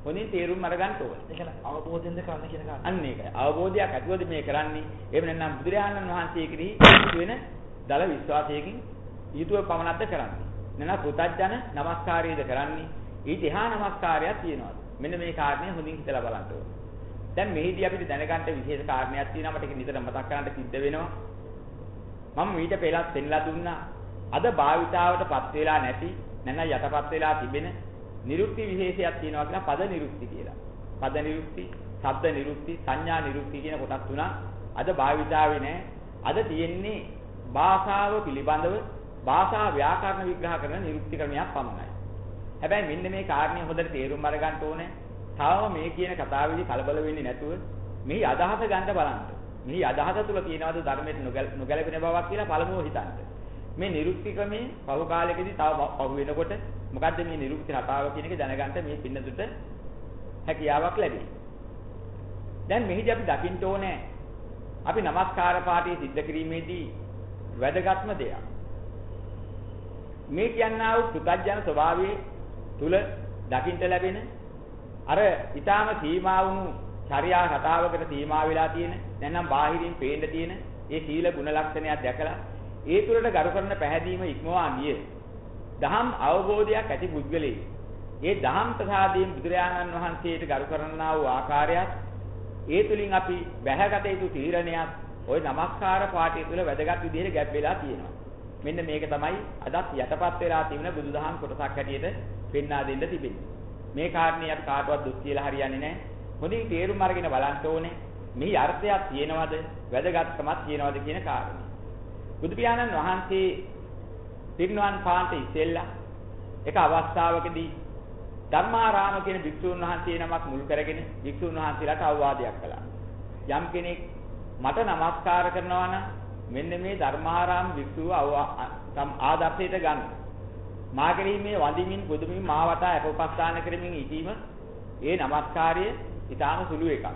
හොඳින් තේරුම් අරගන්න ඕනේ. ඒක අවබෝධයෙන්ද කරන්න කියන කාරණා. අන්න ඒකයි. අවබෝධයක් ඇතුවද මේ කරන්නේ. එහෙම නැත්නම් බුදුරජාණන් වහන්සේ කෙරෙහි වෙන දල විශ්වාසයකින් ඊටුව පමණක්ද කරන්නේ. නැත්නම් පුතඥන නමස්කාරයේද කරන්නේ. ඊට එහා නමස්කාරයක් තියෙනවා. මෙන්න මේ කාරණේ හොඳින් හිතලා බලන්න ඕනේ. දැන් මෙහිදී අපිට දැනගන්න විශේෂ කාරණයක් තියෙනවා මට ඒක නිතර මතක් කරගන්න සිද්ධ වෙනවා. මම ඊට පෙළත් පෙන්ලා දුන්නා. අද භාවිතාවටපත් වෙලා නැති නැත්නම් යටපත් වෙලා තිබෙන නිරුක්ති විශේෂයක් තියෙනවා කියන පද නිරුක්ති කියලා. පද නිරුක්ති, ශබ්ද නිරුක්ති, සංඥා නිරුක්ති කියන කොටස් තුනක් අද භාවිතාවේ නැහැ. අද තියෙන්නේ භාෂාව පිළිබඳව භාෂා ව්‍යාකරණ විග්‍රහ කරන නිරුක්ති ක්‍රමයක් පමණයි. හැබැයි මෙන්න මේ කාරණේ හොඳට තේරුම් අරගන්න ඕනේ. තවම මේ කියන කතාවේදී කලබල වෙන්නේ නැතුව මේ අදහස ගන්න බලන්න. මෙහි අදහස තුල තියෙනවද ධර්මයට නොගැලපෙන බවක් කියලා පළමුව හිතන්න. මේ නිරුක්ති ක්‍රමේ පහු කාලෙකදී තව පහු වෙනකොට මොකද්ද මේ නිරුක්ති රටාව කියන එක දැනගන්න මේ පින්නතුට හැකියාවක් ලැබෙයි. දැන් මෙහිදී අපි දකින්න ඕනේ අපි নমස්කාර පාඨය සිද්ධ කිරීමේදී වැදගත්ම දෙයක්. මේ කියන්නා වූ කෘතඥ ස්වභාවයේ තුල දකින්න ලැබෙන අර ඊටාම සීමා වුණු චර්යා කතාවකට සීමා වෙලා තියෙන නැත්නම් බාහිරින් පේන්න තියෙන ඒ සීල ගුණ ලක්ෂණයක් දැකලා ඒ තුළට ගරු කරන පැහැදීම ඉක්මවා ගිය දහම් අවබෝධයක් ඇති පුද්ගලෙයි. ඒ දහම් ප්‍රසාදයෙන් බුදුරජාණන් වහන්සේට ගරු කරනා වූ ආකාරයත් ඒ තුලින් අපි බැහැගත යුතු තීරණයක් ওই নমස්කාර පාඨය තුළ වැදගත් විදිහට ගැබ් වෙලා තියෙනවා. මෙන්න මේක තමයි අදත් යටපත් වෙලා තියෙන බුදුදහම් කොටසක් හැටියට පෙන්වා දෙන්න තිබෙන්නේ. මේ කාරණේ අපි කාටවත් දුක් කියලා හරියන්නේ නැහැ. හොඳින් තේරුම් අරගෙන බලන්න ඕනේ. මෙහි අර්ථයක් තියෙනවද වැදගත්කමක් තියෙනවද කියන කාරණය. බුදු පියාණන් වහන්සේ පිරිනුවන් පාන්ට ඉස්සෙල්ලා එක අවස්ථාවකදී ධර්මාරාම කියන භික්ෂුන් වහන්සේ නමක් මුල් කරගෙන භික්ෂුන් වහන්සේලාට අවවාදයක් කළා. යම් කෙනෙක් මට නමස්කාර කරනවා නම් මෙන්න මේ ධර්මාරාම භික්ෂුව තම ආදර්ශයට ගන්න. මා කෙරෙහි මේ වඳිමින් බුදුමින් මා වටා අප උපස්ථාන කරමින් ඉදීම ඒ නමස්කාරය ඊටාම සුළු එකක්.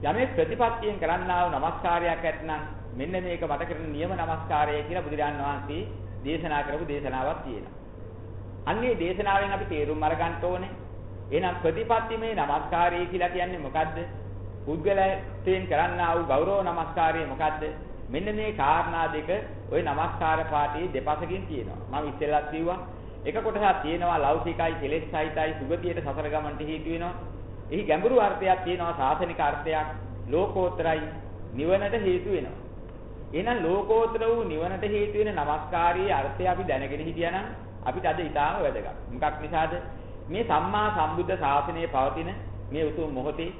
යමෙක් ප්‍රතිපත්තියෙන් කරන්නා වූ নমස්කාරයක් ඇත්නම් මෙන්න මේක වට කරන නියම নমස්කාරය කියලා බුදුරජාන් වහන්සේ දේශනා කරපු දේශනාවක් තියෙනවා. අන්නේ දේශනාවෙන් අපි තේරුම් අරගන්න ඕනේ. එහෙනම් ප්‍රතිපත්තිමේ নমස්කාරය කියලා කියන්නේ මොකද්ද? පුද්ගලයෙන් කරන්නා වූ ගෞරව নমස්කාරය මොකද්ද? මෙන්න මේ කාරණා දෙක ওই নমස්කාර පාඨයේ දෙපසකින් තියෙනවා. මම ඉස්සෙල්ලත් කිව්වා. එක කොටසක් තියෙනවා ලෞකිකයි, කෙලෙස් සහිතයි, සුගතියට සසර ගමන්ට හේතු වෙනවා. එහි ගැඹුරු අර්ථයක් තියෙනවා සාසනික අර්ථයක් ලෝකෝත්තරයි නිවනට හේතු වෙනවා. එහෙනම් ලෝකෝත්තර වූ නිවනට හේතු වෙන নমස්කාරයේ අර්ථය අපි දැනගෙන හිටියනම් අපිට අද ඊටාම වැදගත්. මොකක් නිසාද? මේ සම්මා සම්බුද්ධ ශාසනයේ පවතින මේ උතුම් මොහොතේ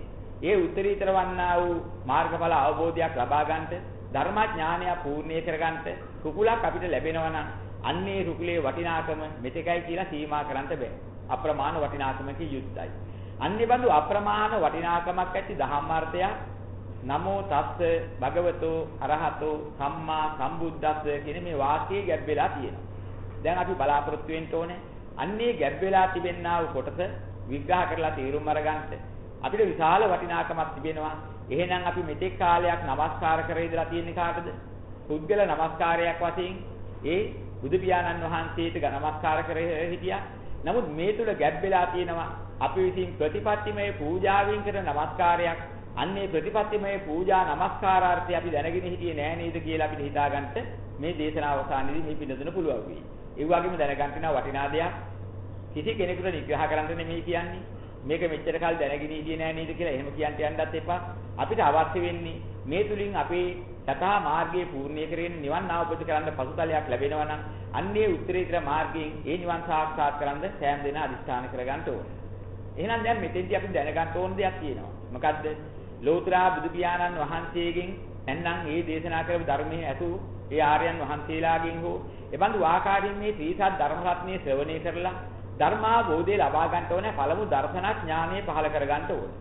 ඒ උත්තරීතර වන්නා වූ මාර්ගඵල අවබෝධයක් ලබා ගන්නට ධර්මඥානය පූර්ණේ කර ගන්නට කුකුලක් අපිට ලැබෙනවා නම් අන්නේ රුකුලේ වටිනාකම මෙතෙකයි කියලා සීමා කරන්න බෑ. අප්‍රමාණ වටිනාකමකින් යුක්තයි. අන්‍යබඳු අප්‍රමාණ වටිනාකමක් ඇති ධම්මාර්ථය නමෝ තස්ස භගවතෝ අරහතෝ සම්මා සම්බුද්දස්ස කියන මේ වාක්‍යයේ ගැබ් වෙලා තියෙනවා. දැන් අපි බලාපොරොත්තු වෙන්න ඕනේ අන්නේ ගැබ් වෙලා තිබෙනා වූ කොටස විග්‍රහ කරලා තීරුම් අරගන්න. අපිට විශාල වටිනාකමක් තිබෙනවා. එහෙනම් අපි මෙතෙක් කාලයක් নমස්කාර කරේ ඉඳලා තියෙන්නේ කාටද? පුද්ගල নমස්කාරයක් වශයෙන් ඒ බුදු පියාණන් වහන්සේට නමස්කාර කරේ හිටියා. නමුත් මේ තුල ගැබ් වෙලා තියෙනවා අපි විසින් ප්‍රතිපත්තිමය පූජාවෙන් කරන নমස්කාරයක් අන්නේ ප්‍රතිපත්තිමය පූජා නමස්කාරාර්ථය අපි දැනගෙන හිටියේ නෑ නේද කියලා අපිට හිතාගන්න මේ දේශනාව අවසානයේදී මේ පිළිදෙන පුළුවන් වෙයි. ඒ වගේම දැනගන්න වෙන වටිනා දෙයක් කිසි කෙනෙකුට නිග්‍රහ කරන්න නෙමෙයි කියන්නේ. මේක මෙච්චර කල් දැනගෙන හිටියේ නෑ නේද කියලා එහෙම කියන්න යන්නත් එපා. අපිට අවශ්‍ය වෙන්නේ මේ තුලින් අපේ යථා මාර්ගයේ පූර්ණිය කරගෙන නිවන් අවබෝධ කරගන්න පසුතලයක් ලැබෙනවා නම් අන්නේ උත්තරීතර මාර්ගයෙන් ඒ නිවන් සාක්ෂාත් කරගන්න සෑම දෙනා අදිස්ථාන කරගන්න ඕනේ. එහෙනම් දැන් මෙතෙන්දී අපි දැනගන්න ඕන දෙයක් තියෙනවා. මොකද්ද? ලෝතරා බුදු පියාණන් වහන්සේගෙන් නැත්නම් ඒ දේශනා කරපු ධර්මයේ ඇසු ඒ ආර්යයන් වහන්සේලාගෙන් හෝ එබඳු ආකාරයෙන් මේ ත්‍රිසත් ධර්ම රත්නයේ ශ්‍රවණය කරලා ධර්මාභෝධය ලබා ගන්න ඕනේ පළමු දර්ශනඥානය පහළ කර ගන්න ඕනේ.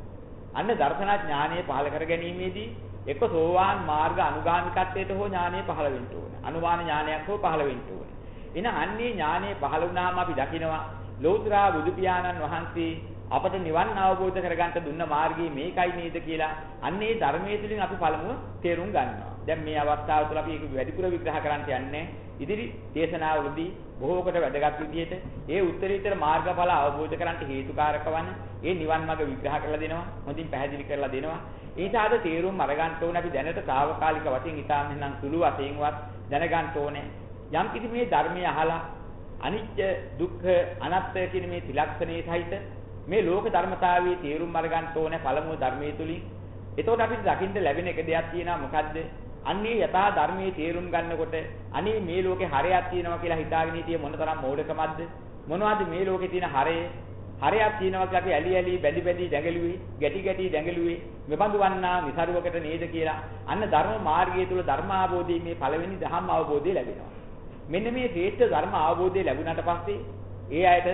අන්න දර්ශනඥානය පහළ කර ගැනීමේදී එක්ක සෝවාන් මාර්ග අනුගාමිකත්වයට හෝ ඥානය පහළ වෙන්න ඕනේ. අනුමාන ඥානයක් හෝ පහළ වෙන්න ඕනේ. එහෙනම් අන්නේ ඥානය පහළ වුණාම අපි දකිනවා ලෝතරා බුදු පියාණන් වහන්සේ අපට නිවන් අවබෝධ කරගන්න දුන්න මාර්ගය මේකයි නේද කියලා අන්නේ ධර්මයේ තුලින් අපි පළමුව තේරුම් ගන්නවා. දැන් මේ අවස්ථාව තුළ අපි ඒක වැඩිපුර විග්‍රහ කරන්න යන්නේ ඉදිරි දේශනාවලදී බොහෝ කොට වැදගත් විදිහට ඒ උත්තරීතර මාර්ගඵල අවබෝධ කරගන්න හේතුකාරක වන ඒ නිවන් මඟ විග්‍රහ කරලා දෙනවා. හොඳින් පැහැදිලි කරලා දෙනවා. ඊට ආද තේරුම් අරගන්න ඕනේ අපි දැනට తాවකාලික වශයෙන් ඉතාම නම් සුළු වශයෙන්වත් දැනගන්න ඕනේ. යම් කිසි මේ ධර්මය අහලා අනිත්‍ය දුක්ඛ අනාත්ම කියන මේ ත්‍රිලක්ෂණයේ සහිත මේ ලෝක ධර්මතාවයේ තේරුම් අරගන්න ඕනේ පළමුව ධර්මයේ තුලින්. එතකොට අපිට දකින්න ලැබෙන එක දෙයක් තියෙනවා මොකද්ද? අන්නේ යථා ධර්මයේ තේරුම් ගන්නකොට අනේ මේ ලෝකේ හරයක් තියෙනවා කියලා හිතාගෙන හිටියේ මොනතරම් මෝඩකමක්ද? මොනවද මේ ලෝකේ තියෙන හරය? හරයක් තියෙනවා කියලා අපි ඇලි ඇලි බැඳි බැඳි දැඟලුවේ, ගැටි ගැටි දැඟලුවේ, මෙබඳු වන්නා විසරුවකට නේද කියලා. අන්න ධර්ම මාර්ගය තුල ධර්මාවබෝධයේ මේ පළවෙනි ධම්ම අවබෝධය ලැබෙනවා. මෙන්න මේ ශ්‍රේෂ්ඨ ධර්ම අවබෝධය ලැබුණාට පස්සේ ඒ අයට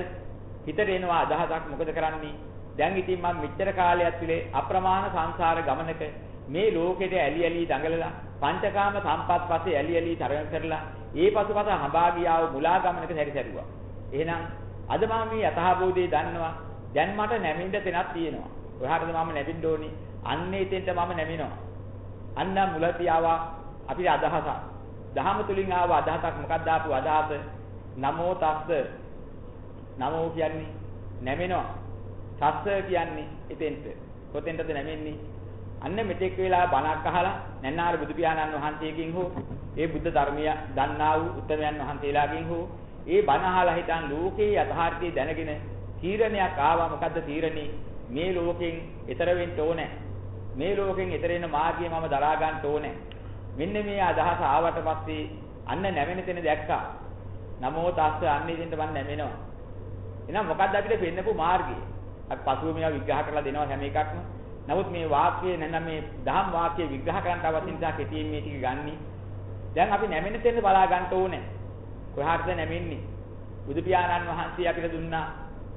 හිතට එනවා අදහසක් මොකද කරන්නේ? දැන් ඉතින් මම මෙච්චර කාලයක් තුලේ අප්‍රමාණ සංසාර ගමනක මේ ලෝකෙට ඇලි ඇලි දඟලලා පංචකාම සම්පත් පස්සේ ඇලි ඇලි තරඟ කරලා ඒ පසුපස හඹා ගියාව මුලා ගමනක සැරිසරුවා. එහෙනම් අද මම මේ යථාභූතය දන්නවා. දැන් මට නැමින්න තැනක් තියෙනවා. ඔයාටද මම නැමින්න ඕනි. අන්න එතෙන්ට මම නැමිනවා. අන්න මුලදී ආවා අපිට අදහසක්. දහම තුලින් ආව අදහසක් මොකක්ද ආපු අදහස? නමෝ තස්ස. නමෝ කියන්නේ නැමෙනවා. තස්ස කියන්නේ එතෙන්ට. කොතෙන්ටද නැමෙන්නේ? අන්න මෙතෙක් වෙලා බණක් අහලා නැන්නාර බුදු පියාණන් වහන්සේගෙන් හෝ ඒ බුද්ධ ධර්මය දන්නා වූ උත්තමයන් වහන්සේලාගෙන් හෝ ඒ බණ අහලා හිටන් ලෝකේ යථාර්ථය දැනගෙන තීරණයක් ආවා. මොකද්ද තීරණේ? මේ ලෝකෙන් ඈතර වෙන්න ඕනේ. මේ ලෝකෙන් ඈතර වෙන මාර්ගය මම දරා ගන්න ඕනේ. මෙන්න මේ අදහස ආවට පස්සේ අන්න නැවෙන තැන දැක්කා. නමෝ තස්ස අන්න ඉදින්ට මම නැමෙනවා. එහෙනම් මොකද්ද අපිට පෙන්නපු මාර්ගය? අපි පසුව මේවා විග්‍රහ කරලා දෙනවා හැම එකක්ම. නමුත් මේ වාක්‍යය නැත්නම් මේ දහම් වාක්‍ය විග්‍රහ කරන්න අවශ්‍ය නිසා කෙටියෙන් මේ ටික ගන්නි. දැන් අපි නැමෙන තැන බලා ගන්න ඕනේ. කොහාටද නැමෙන්නේ? බුදු පියාණන් වහන්සේ අපිට දුන්නා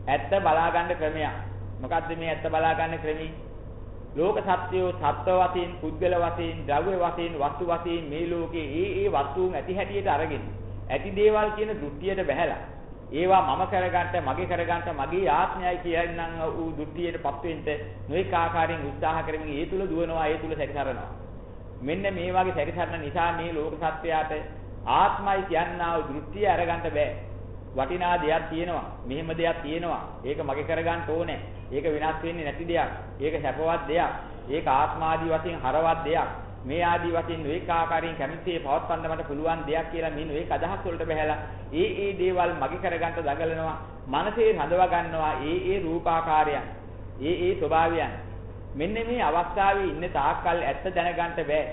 ඇත්ත බලා ගන්න ක්‍රමයක්. මොකද්ද මේ ඇත්ත බලා ගන්න ක්‍රමී? ලෝක සත්‍යෝ සත්ව වශයෙන්, පුද්ගල වශයෙන්, ද්‍රව්‍ය වශයෙන්, වස්තු වශයෙන් මේ ලෝකේ ඒ ඒ වස්තුන් ඇති හැටියට අරගෙන ඇති දේවල් කියන දෘෂ්ටියට බැහැලා ඒවා මම කරගන්න මගේ කරගන්න මගේ ආත්මයයි කියනනම් ඌ දෘෂ්ටියටපත් වෙන්න නොඑක ආකාරයෙන් උත්සාහ කරමින් ඒ තුල දුවනවා ඒ තුල සැරිසරනවා මෙන්න මේ වගේ සැරිසරන නිසා මේ ලෝක සත්‍යයට ආත්මයි කියනා වූ දෘෂ්ටිය අරගන්න බෑ. වටිනා දෙයක් තියෙනවා. මෙහෙම දෙයක් තියෙනවා. ඒක මගේ කරගන්න ඕනේ. ඒක විනාශ වෙන්නේ නැති දෙයක්. ඒක සැපවත් දෙයක්. ඒක ආත්මාදී වශයෙන් හරවත් දෙයක්. මේ ආදී වශයෙන් නොඑක ආකාරයෙන් කැමැතිේ පවත්වන්න මට පුළුවන් දෙයක් කියලා මේ නොඑක අදහස් වලට බහැලා ඒ ඒ දේවල් මගේ කරගන්න දඟලනවා. මනසේ රඳවා ගන්නවා ඒ ඒ රූපාකාරයන්. ඒ ඒ ස්වභාවයන්. මෙන්න මේ අවස්ථාවේ ඉන්න තාක්කල් ඇත්ත දැනගන්න බෑ.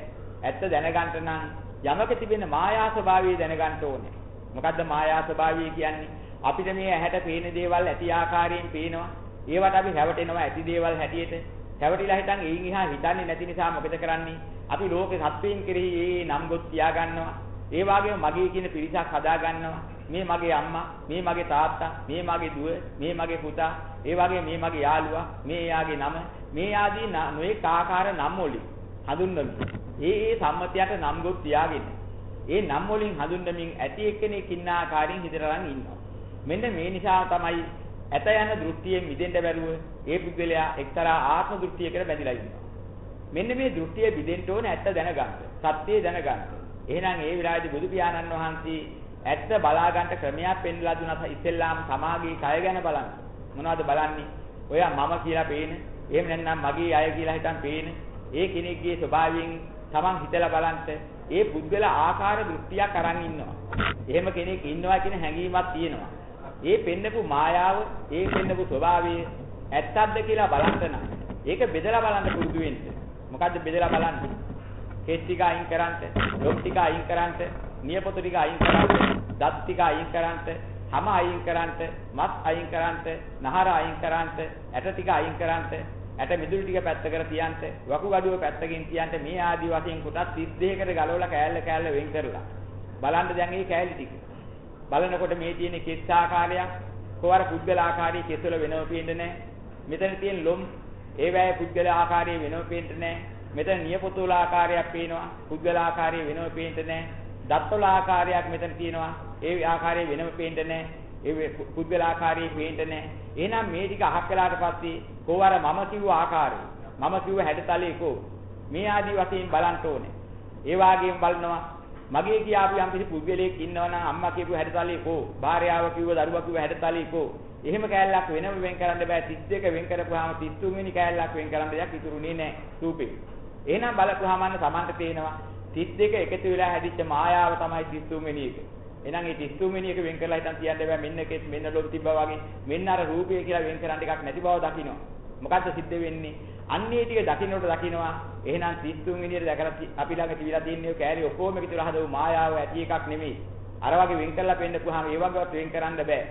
ඇත්ත දැනගන්න නම් යමක තිබෙන මායා ස්වභාවය දැනගන්න ඕනේ. මොකද්ද මායා ස්වභාවය කියන්නේ? අපිට මේ ඇහැට පේන දේවල් ඇති ආකාරයෙන් පේනවා. ඒවට අපි හැවටෙනවා ඇති දේවල් හැටියට. හැවටිලා හිටන් එයින් එහා හිතන්නේ නැති නිසා මොකද කරන්නේ? අපි ලෝකේ සත්වයන් කෙරෙහි ඒ නම් ගොත් තියා ගන්නවා. ඒ වගේම මගේ කියන පිරිසක් හදා ගන්නවා. මේ මගේ අම්මා, මේ මගේ තාත්තා, මේ මගේ දුව, මේ මගේ පුතා, ඒ වගේම මේ මගේ යාළුවා, මේ යාගේ නම, මේ ආදී නොඑක ආකාර නම් වලින් හඳුන්වමු. ඒ ඒ සම්මතයට නම් ගොත් තියාගෙන ඒ නම් වලින් හඳුන්වමින් ඇති එක්කෙනෙක් ඉන්න ආකාරයෙන් හිතරන් ඉන්නවා. මෙන්න මේ නිසා තමයි ඇත යන දෘෂ්ටියෙන් මිදෙන්න බැරුව ඒ පුද්ගලයා එක්තරා ආත්ම දෘෂ්ටියකට බැඳිලා ඉන්නවා. මෙන්න මේ දෘෂ්ටිය බිඳෙන්න ඕන ඇත්ත දැනගන්න. සත්‍යය දැනගන්න. එහෙනම් ඒ විලාදී බුදු පියාණන් වහන්සේ ඇත්ත බලා ගන්න ක්‍රමයක් පෙන්ලා දුන්නා ඉස්සෙල්ලාම සමාගයේ කය ගැන බලන්න. මොනවද බලන්නේ? ඔය මම කියලා පේන, එහෙම නැත්නම් මගේ අය කියලා හිතන් පේන, ඒ කෙනෙක්ගේ ස්වභාවයෙන් Taman හිතලා බලන්න ඒ පුද්ගල ආකාර දෘෂ්ටියක් අරන් ඉන්නවා. එහෙම කෙනෙක් ඉන්නවා කියන හැඟීමක් තියෙනවා. ඒ පෙන්නපු මායාව, ඒ පෙන්නපු ස්වභාවය ඇත්තක්ද කියලා බලන්න නම් ඒක බෙදලා බලන්න පුරුදු වෙන්න. මොකද්ද බෙදලා බලන්න. කෙස් ටික අයින් කරන්ට, ලොම් ටික අයින් කරන්ට, නියපොතු ටික අයින් කරන්ට, දත් ටික අයින් කරන්ට, හම අයින් කරන්ට, මස් අයින් කරන්ට, නහර අයින් කරන්ට, ඇට ටික අයින් කරන්ට, ඇට මිදුළු ටික පැත්තකට තියන්ට, වකුගඩුව පැත්තකින් තියන්ට මේ ආදි වශයෙන් කොටස් 32කට ගලවලා කෑල්ල කෑල්ල වෙන් කරලා බලන්න දැන් මේ කෑලි ටික. බලනකොට මේ තියෙන කෙස් ආකාරයක් කොවර පුද්ගල ආකාරයේ කෙස්වල වෙනව පේන්නේ නැහැ. මෙතන තියෙන ලොම් ඒ වගේ පුද්ගල ආකාරයේ වෙනව පේන්නේ නැහැ. මෙතන නියපොතුල ආකාරයක් පේනවා. පුද්ගල ආකාරයේ වෙනව පේන්නේ නැහැ. දත්වල ආකාරයක් මෙතන තියෙනවා. ඒ ආකාරයේ වෙනව පේන්නේ නැහැ. ඒ පුද්ගල ආකාරයේ පේන්නේ නැහැ. එහෙනම් මේ ටික අහක් කළාට පස්සේ කොවර මම කිව්ව ආකාරය. මම කිව්ව හැඩතලේ කෝ. මේ ආදී වශයෙන් බලන්න ඕනේ. ඒ වාගේම බලනවා මගේ කියාපු යම් කිසි පුද්ගලයෙක් ඉන්නවනම් අම්මා කියපු හැඩතලේ කෝ භාර්යාව කිව්ව දරුවා කිව්ව හැඩතලේ කෝ එහෙම කෑල්ලක් වෙනම වෙන් කරන්න බෑ. 32 වෙන් කරපුවාම 33 වෙනි කෑල්ලක් වෙන් කරන්න දෙයක් ඉතුරුනේ නෑ රූපේ. එහෙනම් බලපුවාම අන්න Tamanට පේනවා. 32 එකතු වෙලා හැදිච්ච මායාව තමයි 33 වෙනි එක. එහෙනම් මේ 33 වෙනි එක වෙන් කරලා හිටන් තියන්න බෑ. මෙන්න කෙස් මෙන්න ලොම් තිබ්බා වගේ. මෙන්න අර රූපය කියලා වෙන් කරන්න එකක් නැති බව දකින්න මොකද්ද සිද්ධ වෙන්නේ? අන්නේ ටික දකින්නට දකින්නවා එහෙනම් 33 වෙනියට දැකලා අපි ළඟ තිබිලා තියෙන කෑලි ඔක්කොම එකතු වෙලා හදපු මායාව ඇති එකක් නෙමෙයි. අර වගේ වෙන් කරලා පෙන්නපුවාම ඒ වගේවත් වෙන් කරන්න බෑ.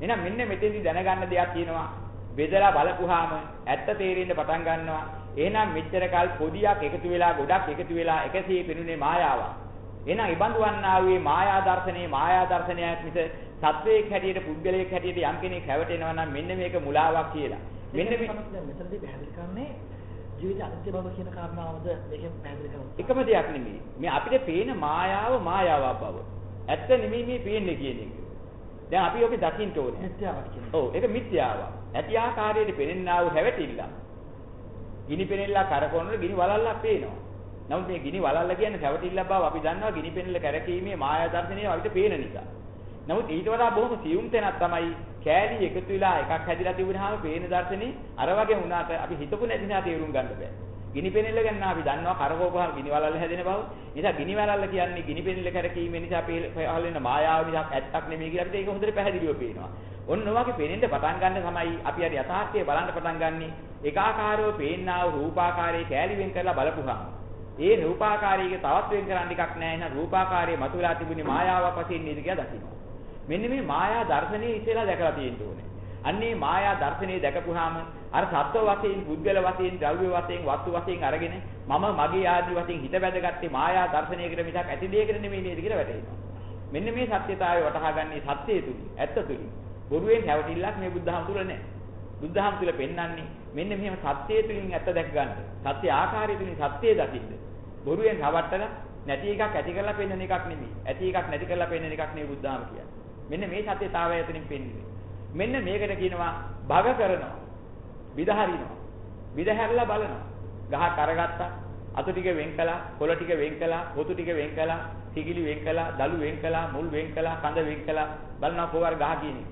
එහෙනම් මෙන්න මෙතෙන්දි දැනගන්න දෙයක් තියෙනවා. බෙදලා බලපුවාම ඇත්ත තේරෙන්න පටන් ගන්නවා. එහෙනම් මෙච්චර කල් පොඩියක් එකතු වෙලා ගොඩක් එකතු වෙලා එකසේ පෙනුනේ මායාවක්. එහෙනම් ඉබඳු වන්නා වූ මායා දර්ශනේ මායා දර්ශනයක් මිස සත්වයක් හැටියට පුද්ගලයෙක් හැටියට යම් කෙනෙක් හැවටෙනවා නම් මෙන්න මේක මුලාවක් කියලා. මෙන්න මේ මෙතනදී පැහැදිලි කරන්නේ ජීවිත අනිත්‍ය බව කියන කාරණාවද මේකෙන් පැහැදිලි කරනවා. එකම දෙයක් නෙමෙයි. මේ අපිට පේන මායාව මායාවක් බව. ඇත්ත නෙමෙයි මේ පේන්නේ කියන එක. දැන් අපි ඔක දකින්න ඕනේ. මිත්‍යාවක් කියන්නේ. ඔව් ඒක මිත්‍යාවක්. ඇති ආකාරයට පෙනෙන්නා වූ හැවටිල්ල. ගිනි පෙනෙල්ලක් කරකවනකොට ගිනි වලල්ලක් පේනවා. නමුත් මේ ගිනි වලල්ල කියන්නේ හැවටිල්ලක් බව අපි දන්නවා ගිනි පෙනෙල්ල කැරකීමේ මායා දර්ශනය අපිට පේන නිසා. නමුත් ඊට වඩා බොහොම සියුම් තැනක් තමයි කෑලි එකතු වෙලා එකක් හැදිලා තිබුණාම පේන දර්ශනේ අර වගේ වුණාට අපි හිතපු නැති නිසා තේරුම් ගන්න බෑ. ගිනි පෙනෙල්ල ගැන අපි දන්නවා කරකවපුවාම ගිනි වලල්ල හැදෙන බව. නිසා ගිනි වලල්ල කියන්නේ ගිනි පෙනෙල්ල කැරකීම නිසා පහළ වෙන මායාව මිසක් ඇත්තක් නෙමෙයි කියලා අපිට ඒක හොඳට පැහැදිලිව පේනවා. ඔන්න ඔයගේ පේනෙන්න පටන් ගන්න තමයි අපි අර යථාර්ථය බලන්න පටන් ගන්නෙ. ඒකාකාරව පේන්නා වූ රූපාකාරයේ කෑලි වෙන් කරලා බලපුවාම ඒ රූපාකාරයේ තවත් වෙන් කරන්න එකක් නැහැ. එහෙනම් රූපාකාරයේ මතුවලා තිබුණේ මායාවක් වශයෙන් නේද කියලා දකින්න. මෙන්න මේ මායා දර්ශනය ඉස්සෙල්ලා දැකලා තියෙන්න ඕනේ. අන්නේ මායා දර්ශනය දැකපුවාම අර සත්ව වශයෙන්, පුද්ගල වශයෙන්, ද්‍රව්‍ය වශයෙන්, වස්තු වශයෙන් අරගෙන මම මගේ ආදී වශයෙන් හිත බැඳගත්තේ මායා දර්ශනයකට මිසක් ඇති දෙයකට නෙමෙයි නේද කියලා වැටහෙනවා. මෙන්න මේ සත්‍යතාවය වටහාගන්නේ සත්‍යය තුලින්, ඇත්ත තුලින්. බොරුවෙන් හැවටිල්ලක් මේ බුද්ධහම තුල නැහැ. බුද්ධහම තුල පෙන්වන්නේ මෙන්න මෙහෙම සත්‍යය තුලින් ඇත්ත දැක ගන්න. සත්‍ය ආකාරය තුලින් සත්‍යය දකින්න. බොරුවෙන් රවට්ටලා නැති එකක් ඇති කරලා පෙන්වන එකක් නෙමෙයි. ඇති එකක් නැති කරලා පෙන්වන එකක් නෙමෙයි බුද්ධහම කියන්නේ. මෙන්න මේ සත්‍යතාවය තුලින් පෙන්වන්නේ. මෙන්න මේකට කියනවා භග කරනවා. විදහරිනවා. විදහැරලා බලනවා. ගහක් අරගත්තා. අතු ටික වෙන් කළා, කොළ ටික වෙන් කළා, පොතු ටික වෙන් කළා, සිගිලි වෙන් කළා, දළු වෙන් කළා, මුල් වෙන් කළා, කඳ වෙන් කළා. බලනවා කොහොර ගහ කියන්නේ.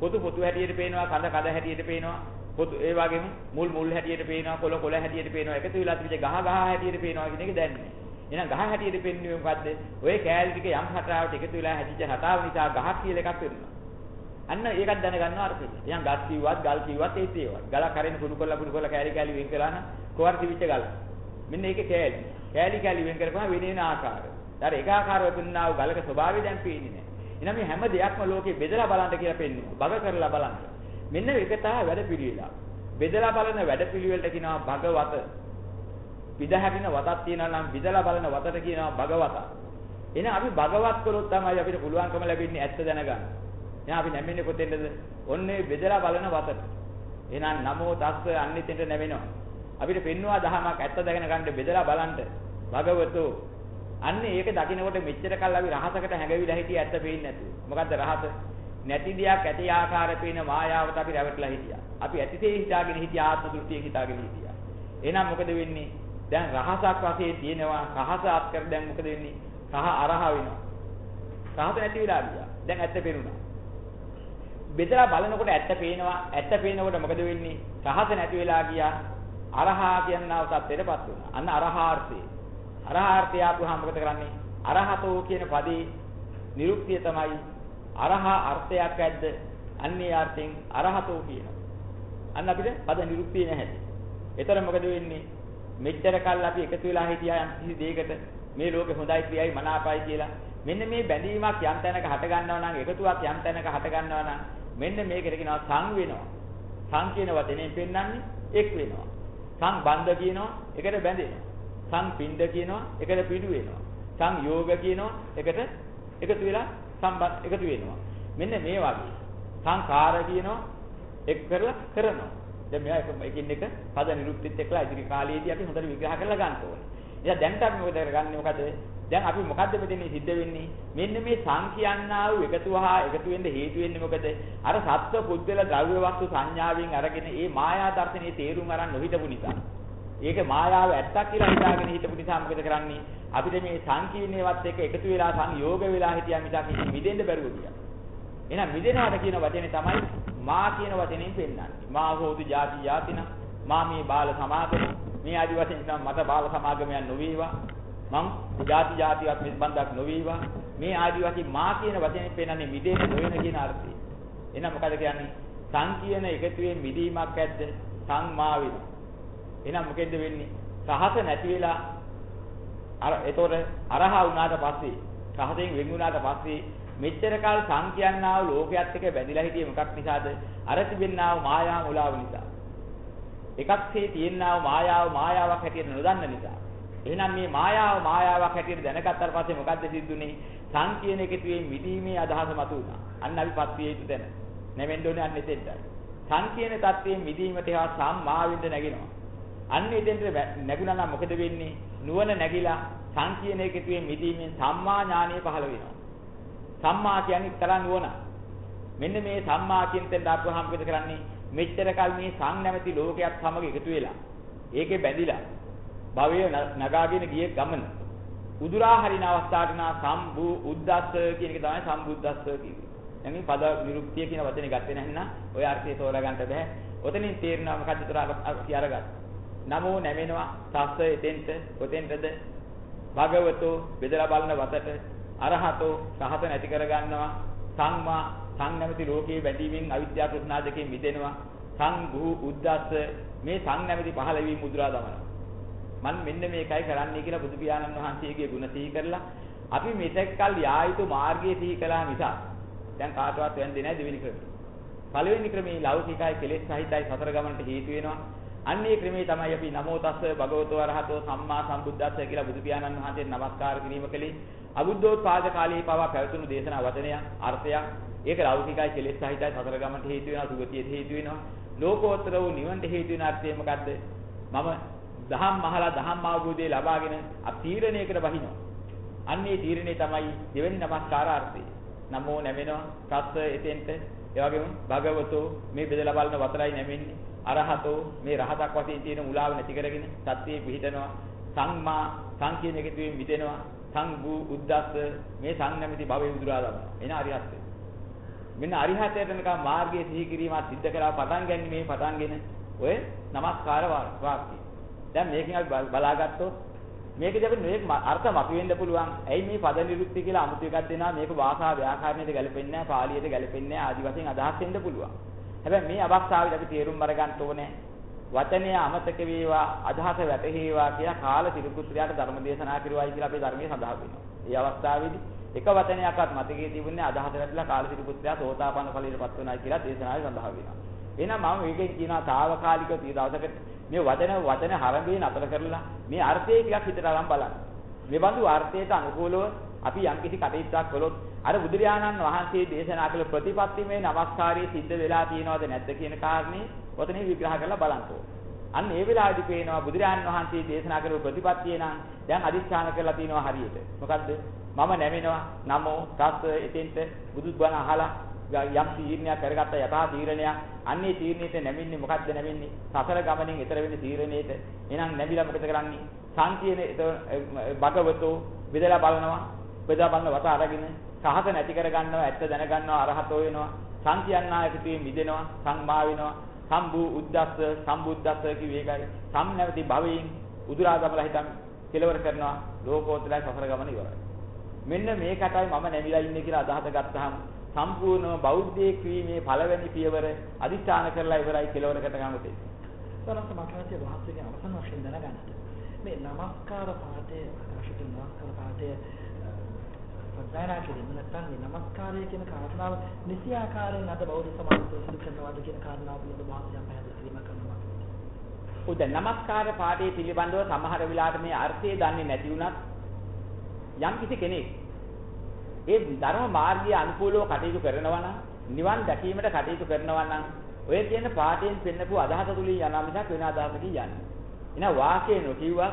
පොතු පොතු හැටියට පේනවා, කඳ කඳ හැටියට පේනවා. පොතු ඒ වගේම මුල් මුල් හැටියට පේනවා, කොළ කොළ හැටියට පේනවා. එකතු වෙලා තිබිච්ච ගහ ගහ හැටියට පේනවා කියන එක දැනන්නේ. එහෙනම් ගහ හැටියට පෙන්වන්නේ මොකද්ද? ඔය කෑලි ටික යම් හටාවට එකතු වෙලා හැදිච්ච හටාව නිසා ගහක් කියලා එකක් වෙනවා. අන්න ඒකත් දැනගන්න අර්ථය. එහෙනම් ගස් කිව්වත්, ගල් කිව්වත් ඒත් ඒවත්. ගලක් හරින කුණු කොල්ල කුණු කොල්ල කෑලි කෑලි වෙන් කළා නම් කොහරි තිබිච්ච ගල. මෙන්න ඒකේ කෑලි. කෑලි කෑලි වෙන් කරපුවම වෙන වෙන ආකාර. ඊට ඒක ආකාරව පෙන්නා වූ ගලක ස්වභාවය දැන් පේන්නේ නැහැ. එහෙනම් මේ හැම දෙයක්ම ලෝකේ බෙදලා බලන්න කියලා පෙන්වනවා. බග කරලා බලන්න. මෙන්න ඒක තමයි වැඩ පිළිවෙල. බෙදලා බලන වැඩ පිළිවෙලට කියනවා භගවත. විදහැකින වතක් තියනවා නම් විදලා බලන වතට කියනවා භගවත. එහෙනම් අපි භගවත් කළොත් තමයි අපිට පුළුවන්කම ලැබෙන්නේ ඇත්ත දැනගන්න. එහෙනම් අපි නැමෙන්නේ කොතෙන්ද? ඔන්නේ බෙදලා බලන වතට. එහෙනම් නමෝ තස්ස අන්නිතෙන්ට නැවෙනවා. අපිට පෙන්නවා දහමක් ඇත්ත දැනගෙන ගන්න බෙදලා බලන්න. භගවතෝ අන්නේ ඒක දකින්නකොට මෙච්චර කල් අපි රහසකට හැඟවිලා හිටියේ ඇත්ත පේන්නේ නැතුව. මොකද්ද රහස? නැති දෙයක් ඇති ආකාර පේන මායාවට අපි රැවටලා හිටියා. අපි ඇතිසේ හිතාගෙන හිටියා ආත්ම දෘෂ්ටියෙන් හිතාගෙන හිටියා. එහෙනම් මොකද වෙන්නේ? දැන් රහසක් වශයෙන් තියෙනවා. රහස අත්කර දැන් මොකද වෙන්නේ? රහ අරහ වෙනවා. රහස නැති වෙලා ගියා. දැන් ඇත්ත පේනුණා. බෙදලා බලනකොට ඇත්ත පේනවා. ඇත්ත පේනකොට මොකද වෙන්නේ? රහස නැති වෙලා ගියා. අරහා කියනව සත්‍යයටපත් වුණා. අන්න අරහාර්ථය. අරහාර්ථය ආපුවාම මොකද කරන්නේ? අරහතෝ කියන පදේ නිරුක්තිය තමයි අරහා අර්ථයක් ඇද්ද? අන්නේ අර්ථයෙන් අරහතෝ කියනවා. අන්න අපිට පද නිරුක්තිය නැහැ. එතන මොකද වෙන්නේ? මෙච්චර කල් අපි එකතු වෙලා හිටියා යම් කිසි දෙයකට මේ ලෝකේ හොඳයි ප්‍රියයි මනාපයි කියලා. මෙන්න මේ බැඳීමක් යම් තැනක හට ගන්නවා නම් එකතුවක් යම් තැනක හට ගන්නවා නම් මෙන්න මේකට කියනවා සං වෙනවා. සං කියන වචනේ පෙන්වන්නේ එක් වෙනවා. සංබන්ධ කියනවා එකට බැඳෙනවා. සංපින්ඩ කියනවා එකට පිටු වෙනවා. සංයෝග කියනවා එකට එකතු වෙලා සම්බන්ධ එකතු වෙනවා. මෙන්න මේ වගේ. සංකාර කියනවා එක් කරලා කරනවා. දැන් මෙයා එකින් එක පද නිරුක්තිත් එක්කලා ඉදිරි කාලයේදී අපි හොඳට විග්‍රහ කරලා ගන්න ඕනේ. ඉතින් දැන්ට අපි මොකද කරගන්නේ මොකද? දැන් අපි මොකද්ද මෙතන සිද්ධ වෙන්නේ? මෙන්න මේ සංඛ්‍යන්නා වූ එකතු හා එකතු වෙන්න හේතු වෙන්නේ මොකද? අර සත්ව පුද්ගල ද්‍රව්‍ය වස්තු සංඥාවෙන් අරගෙන මේ මායා දර්ශනයේ තේරුම් අරන් නොහිටපු නිසා. ඒක මායාව ඇත්තක් කියලා හිතාගෙන හිටපු නිසා මොකද කරන්නේ? අපිට මේ සංකීර්ණේවත් එක්ක එකතු වෙලා සංයෝග වෙලා හිටියා මිසක් මිදෙන්න බැරුව ගියා. එහෙනම් මිදෙනවාද කියන වචනේ තමයි මා කියන වචنين පෙන්වන්නේ. මා හෝති ಜಾති ಜಾතින මා මේ බාල සමාගම මේ ආදි වශයෙන් නම් මට බාල සමාගමයක් නොවේවා. මං ಜಾති ಜಾතිවත් නිබන්ධක් නොවේවා. මේ ආදි වශයෙන් මා කියන වචනේ පෙන්වන්නේ මිදෙන්නේ නොවන කියන අර්ථය. එහෙනම් මොකද කියන්නේ? සං කියන එකතුවේ මිදීමක් ඇද්ද? සං මා වෙන. එහෙනම් මොකෙන්ද වෙන්නේ? සහස නැති වෙලා අර එතකොට අරහා වුණාට පස්සේ රහසෙන් වෙන් වුණාට පස්සේ මෙච්චර කාල සංඛ්‍යන්නා වූ ලෝකයක් එක්ක බැඳිලා හිටියේ මොකක් නිසාද? අර තිබෙන්නා වූ මායා මුලාව නිසා. එකක්සේ තියෙනා වූ මායාව මායාවක් හැටියට නොදන්න නිසා. එහෙනම් මේ මායාව මායාවක් හැටියට දැනගත්තාට පස්සේ මොකද්ද සිද්ධුනේ? සංකීර්ණ එකතුවේ මිදීමේ අදහස මතුවුණා. අන්න අපිපත් විය යුතු තැන. නැවෙන්න ඕනේ අන්න එතෙන්ට. සංකීර්ණ தත්වයෙන් මිදීමට හා සම්මාවින්ද නැගෙනවා. අන්න එතෙන්ට නැගුණා නම් මොකද වෙන්නේ? නුවණ නැగిලා සං කියන එකතුවේ මිදීමෙන් සම්මා ඥානිය පහළ වෙනවා. සම්මා කියන්නේ තරම් නුවණ. මෙන්න මේ සම්මා කියන තැනට අපහාම මොකද කරන්නේ? මෙච්චර කල් මේ සං නැමැති ලෝකයක් සමග එකතු වෙලා ඒකේ බැඳිලා භවයේ නගාගෙන ගියේ ගමන උදුරා හරින අවස්ථාවට නා සම්බු උද්දස්ස කියන එක තමයි සම්බුද්දස්ස කියන්නේ. දැන් මේ පද නිරුක්තිය කියන වචනේ ගත්තේ නැත්නම් ඔය අර්ථය තෝරා ගන්න බෑ. ඔතනින් තේරෙනවා මොකද්ද තෝරා කියාරගන්න. නමෝ නැමෙනවා සස්ස එතෙන්ට කොතෙන්ටද භගවතෝ බෙදලා බලන වතට අරහතෝ සහත නැති කර ගන්නවා සංමා සං නැමැති ලෝකයේ බැඳීමෙන් අවිද්‍යාව තෘෂ්ණා දෙකෙන් මිදෙනවා සං භූ උද්දස්ස මේ සං නැමැති පහළ වීම මුද්‍රා දමනවා මම මෙන්න මේකයි කරන්නේ කියලා බුදු පියාණන් වහන්සේගේ ගුණ සිහි කරලා අපි මෙතෙක් කල් යා යුතු මාර්ගයේ සිහි කළා මිසක් දැන් කාටවත් වෙන්නේ නැහැ දෙවෙනි ක්‍රමය. පළවෙනි ක්‍රමේ ලෞකිකයි කෙලෙස් සහිතයි සතර ගමනට හේතු වෙනවා. අන්නේ ක්‍රමේ තමයි අපි නමෝ තස්ස භගවතෝ අරහතෝ සම්මා සම්බුද්දස්ස කියලා බුදු පියාණන් වහන්සේට නමස්කාර කිරීම කලේ අබුද්ධෝත්පාද කාලයේ පවා පැවතුණු දේශනා වචනය අර්ථයක්. ඒක ලෞකිකයි කෙලෙස් සහිතයි සතර ගමනට හේතු වෙනවා සුගතියට හේතු වෙනවා. ලෝකෝත්තර වූ නිවනට හේතු වෙන අර්ථය මොකද්ද? මම දහම් මහලා දහම් අවබෝධය ලබාගෙන අතීරණයකට බහිනවා. අන්නේ තීරණේ තමයි දෙවෙනි නමස්කාර අර්ථය. නමෝ නැමෙනවා තස්ස එතෙන්ට ඒ වගේම භගවතෝ මේ බෙදලා බලන වතරයි නැමෙන්නේ අරහතෝ මේ රහතක් වශයෙන් තියෙන මුලාව නැති කරගෙන සත්‍යයේ පිහිටනවා. සංමා සං කියන එකතුවෙන් මිදෙනවා. සංගු උද්දස්ස මේ සං නැමැති භවයේ උදුරා ගන්නවා එන අරිහත්ය මෙන්න අරිහතයට නිකන් මාර්ගයේ සිහි කිරීමත් සිද්ධ කරලා පටන් ගන්න මේ පටන්ගෙන ඔය নমස්කාර වාක්‍යය දැන් මේකෙන් අපි බලාගත්තොත් මේකදී අපිට මේක අර්ථ මතුවෙන්න පුළුවන්. ඇයි මේ පද නිරුක්ති කියලා අමුතු එකක් දෙනවා? මේක භාෂා ව්‍යාකරණයට ගැලපෙන්නේ නැහැ, පාලියට ගැලපෙන්නේ නැහැ ආදි වශයෙන් අදහස් වෙන්න පුළුවන්. හැබැයි මේ අවස්ථාවේදී අපි තේරුම් අරගන්න ඕනේ වචනය අමතක වේවා, අදහස වැටහේවා කියලා කාල තිරුකුත්‍රයාට ධර්ම දේශනා කරුවයි කියලා අපේ ධර්මයේ සඳහන් වෙනවා. මේ අවස්ථාවේදී එක වචනයක්වත් මතකයේ තිබුණේ අදහස වැටලා කාල තිරුකුත්‍රයා සෝතාපන්න ඵලයට පත් වෙනවා කියලා දේශනාවේ සඳහන් වෙනවා. එහෙනම් මම මේකෙන් කියනවා తాවකාලිකව තිය දවසකට මේ වචන වචන හරඹේ නතර කරලා මේ අර්ථය ටිකක් හිතට අරන් බලන්න. මේ බඳු අර්ථයට අනුකූලව අපි යම්කිසි කටයුත්තක් කළොත් අර බුදුරජාණන් වහන්සේ දේශනා කළ ප්‍රතිපත්තිමේ නමස්කාරයේ සිද්ධ වෙලා තියෙනවද නැද්ද කියන කාරණේ ඔතනින් විග්‍රහ කරලා බලන්න අන්න ඒ වෙලාවේදී පේනවා බුදුරජාණන් වහන්සේ දේශනා කරපු ප්‍රතිපත්තිය නම් දැන් අදිස්ථාන කරලා තියෙනවා හරියට. මොකද්ද? මම නැමෙනවා නමෝ තස් එතෙන්ට බුදුබණ අහලා යම් තීරණයක් කරගත්ත යථා තීරණයක්. අන්නේ තීරණයට නැමින්නේ මොකද්ද නැමින්නේ? සසර ගමනින් ඈතර වෙන තීරණයට. එහෙනම් නැමිලා මොකද කරන්නේ? සංකීර්ණ භගවතෝ බෙදලා බලනවා. බෙදලා බලන වත අරගෙන සහත නැති කර ගන්නවා ඇත්ත දැන ගන්නවා අරහතෝ වෙනවා. සංකීර්ණායකතිය මිදෙනවා සංමා වෙනවා සම්බු උද්දස්ස සම්බුද්දස්ස කිව්වේ ඒකයි. සම් නැවති භවයෙන් උදුරා ගමලා හිටන් කෙලවර කරනවා. ලෝකෝත්තරයි සසර ගමන ඉවරයි. මෙන්න මේකටයි මම නැමිලා ඉන්නේ කියලා අදහස ගත්තාම සම්පූර්ණව බෞද්ධයෙක් වීමේ පළවෙනි පියවර අදිස්ථාන කරලා ඉවරයි කෙලවරකට ගන්න තියෙන්නේ. සරස මාතෘකාවේ වහන්සේගේ අවසන් වශයෙන් දැනගන්නට. මේ নমස්කාර පාඨය ප්‍රකාශිත නමස්කාර පාඨය සත්‍යනා කිරීම නැත්නම් මේ নমස්කාරය කියන කාරණාව නිසි ආකාරයෙන් අද බෞද්ධ සමාජය සිදු කරනවාද කියන කාරණාව පිළිබඳව වහන්සේ පැහැදිලි කිරීමක් කරනවා. උද නමස්කාර පාඨය පිළිබඳව සමහර වෙලාවට මේ අර්ථය දන්නේ නැති වුණත් යම් කිසි කෙනෙක් ඒ ධර්ම මාර්ගයේ අනුකූලව කටයුතු කරනවා නම් නිවන් දැකීමට කටයුතු කරනවා නම් ඔය කියන පාඨයෙන් පෙන්නපු අදහස තුලින් යනවා මිසක් වෙන අදහසකින් යන්නේ. එන වාක්‍යය නොකියුවා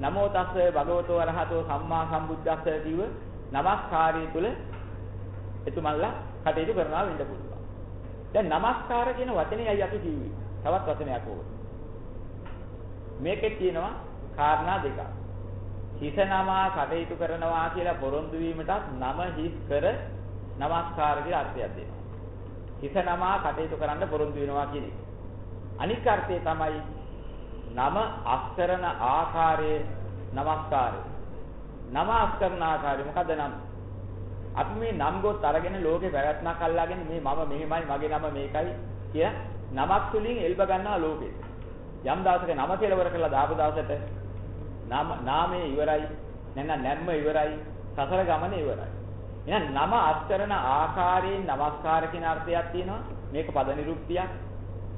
නමෝ තස්ස භගවතෝ අරහතෝ සම්මා සම්බුද්දස්ස කිව්ව නමස්කාරය තුළ එතුමන්ලා කටයුතු කරනවා වෙන්න පුළුවන්. දැන් නමස්කාර කියන වචනයයි අපි කිව්වේ. තවත් වචනයක් ඕක. මේකේ තියෙනවා කාරණා දෙකක්. හිස නමා කටයුතු කරනවා කියලා පොරොන්දු වීමටත් නම හිස් කර නමස්කාර කියලා අර්ථයක් දෙනවා. හිස නමා කටයුතු කරන්න පොරොන්දු වෙනවා කියන එක. අනික් අර්ථය තමයි නම අස්කරන ආකාරයේ නමස්කාරය. නම අස්කරන ආකාරය මොකද නම්? අපි මේ නම් ගොත් අරගෙන ලෝකේ පැවැත්මක් අල්ලාගෙන මේ මම මෙහෙමයි මගේ නම මේකයි කිය නමක් තුලින් එල්බ ගන්නවා ලෝකේ. යම් දවසක නම කෙලවර කරලා දාපු දවසට නාම නාමයේ ඉවරයි නැත්නම් නැම්ම ඉවරයි සසර ගමන ඉවරයි එහෙනම් නම අත්කරන ආකාරයෙන් নমස්කාර කියන අර්ථයක් තියෙනවා මේක පද නිරුක්තියක්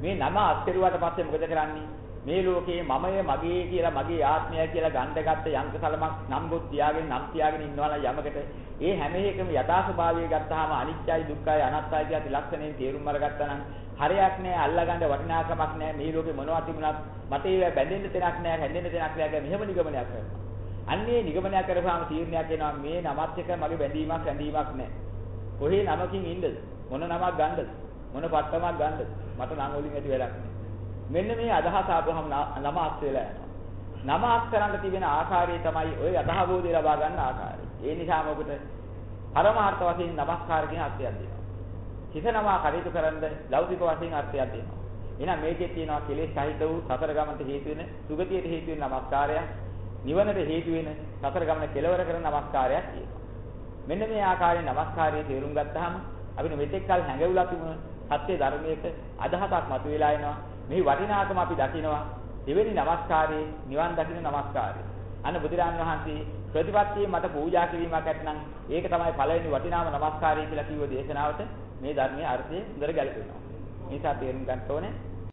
මේ නම අත්කරුවාට පස්සේ මොකද කරන්නේ මේ ලෝකේ මමය මගේ කියලා මගේ ආත්මය කියලා ගන්න ගත්ත යංකසලමක් නම් ගොත් තියාගෙන නම් තියාගෙන ඉන්නවා නම් යමකට ඒ හැම එකම යථා ස්වභාවය ගත්තාම අනිත්‍යයි දුක්ඛයි අනාත්තයි කියන ලක්ෂණයෙන් තේරුම් අරගත්තා නම් හරයක් නෑ අල්ලගන්න වටිනාකමක් නෑ මේ ලෝකේ මොනවා තිබුණත් මට ඒව බැඳෙන්න තැනක් නෑ හැදෙන්න තැනක් නෑ කියලා මෙහෙම නිගමනයක් කරනවා. අන්නේ නිගමනයක් කරපුවාම තීරණයක් එනවා මේ නමත් එක මගේ බැඳීමක් ඇඳීමක් නෑ. කොහේ නමකින් ඉන්නද? මොන නමක් ගන්නද? මොන පට්ටමක් ගන්නද? මට නම් වලින් ඇති වැඩක් නෑ. මෙන්න මේ අදහස ආපුවම ළමාත් වෙලා යනවා. නමාත් කරන්න තිබෙන ආකාරය තමයි ওই අදහබෝධය ලබා ගන්න ආකාරය. ඒ නිසාම ඔබට පරමාර්ථ වශයෙන් নমස්කාර කියන අර්ථයක් දෙනවා. හිත නමා කටයුතු කරන්න ලෞකික වශයෙන් අර්ථයක් දෙනවා. එහෙනම් මේකේ තියෙනවා කෙලෙස් සහිත වූ සතර ගමනට හේතු වෙන සුගතියට හේතු වෙන নমස්කාරය, නිවනට හේතු වෙන සතර ගමන කෙලවර කරන নমස්කාරයක් තියෙනවා. මෙන්න මේ ආකාරයෙන් নমස්කාරය තේරුම් ගත්තාම අපිට මෙතෙක් කල හැඟවුලා තිබුණ සත්‍ය ධර්මයක අදහසක් මතුවලා එනවා. මේ වටිනාකම අපි දකිනවා දෙවෙනි নমස්කාරයේ නිවන් දකින්න নমස්කාරය. අන්න බුදුරන් වහන්සේ ප්‍රතිපත්තියේ මට පූජා කිරීමක් ඇතනම් ඒක තමයි පළවෙනි වටිනාම নমස්කාරය කියලා කිව්ව දේශනාවට මේ ධර්මයේ අර්ථය උදර ගැලපෙනවා. නිසා තේරුම් ගන්න ඕනේ